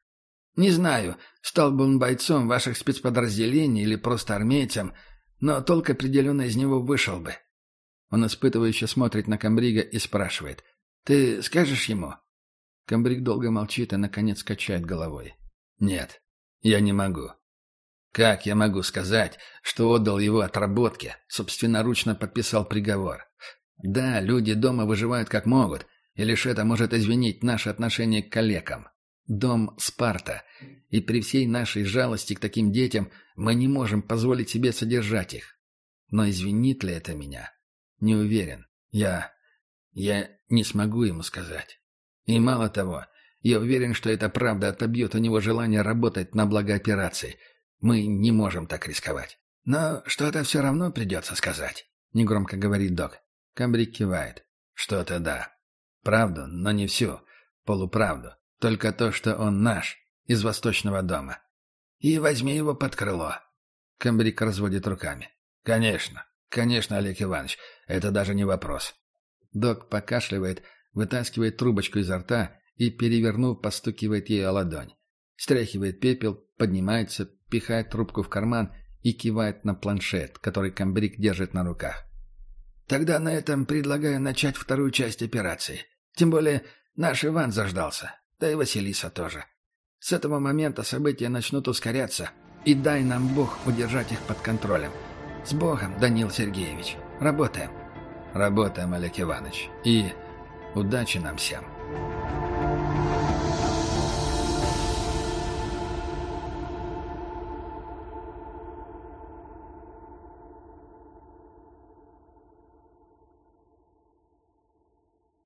Не знаю, стал бы он бойцом ваших спецподразделений или просто армейцем, но толк определенно из него вышел бы. Он испытывающе смотрит на Камбрига и спрашивает. «Ты скажешь ему?» Камбриг долго молчит и, наконец, качает головой. «Нет, я не могу. Как я могу сказать, что отдал его отработке, собственноручно подписал приговор? Да, люди дома выживают как могут, и лишь это может извинить наше отношение к коллегам. Дом Спарта, и при всей нашей жалости к таким детям мы не можем позволить себе содержать их. Но извинит ли это меня? Не уверен. Я... я не смогу ему сказать. И мало того, я уверен, что эта правда отобьет у него желание работать на благо операции – мы не можем так рисковать. Но что-то все равно придется сказать, — негромко говорит док. Камбрик кивает. Что-то да. Правду, но не всю. Полуправду. Только то, что он наш, из восточного дома. И возьми его под крыло. Камбрик разводит руками. Конечно. Конечно, Олег Иванович. Это даже не вопрос. Док покашливает, вытаскивает трубочку изо рта и, перевернув, постукивает ей о ладонь. Стряхивает пепел, поднимается, пихает трубку в карман и кивает на планшет, который комбриг держит на руках. «Тогда на этом предлагаю начать вторую часть операции. Тем более наш Иван заждался, да и Василиса тоже. С этого момента события начнут ускоряться, и дай нам Бог удержать их под контролем. С Богом, Данил Сергеевич. Работаем». «Работаем, Олег Иванович. И удачи нам всем».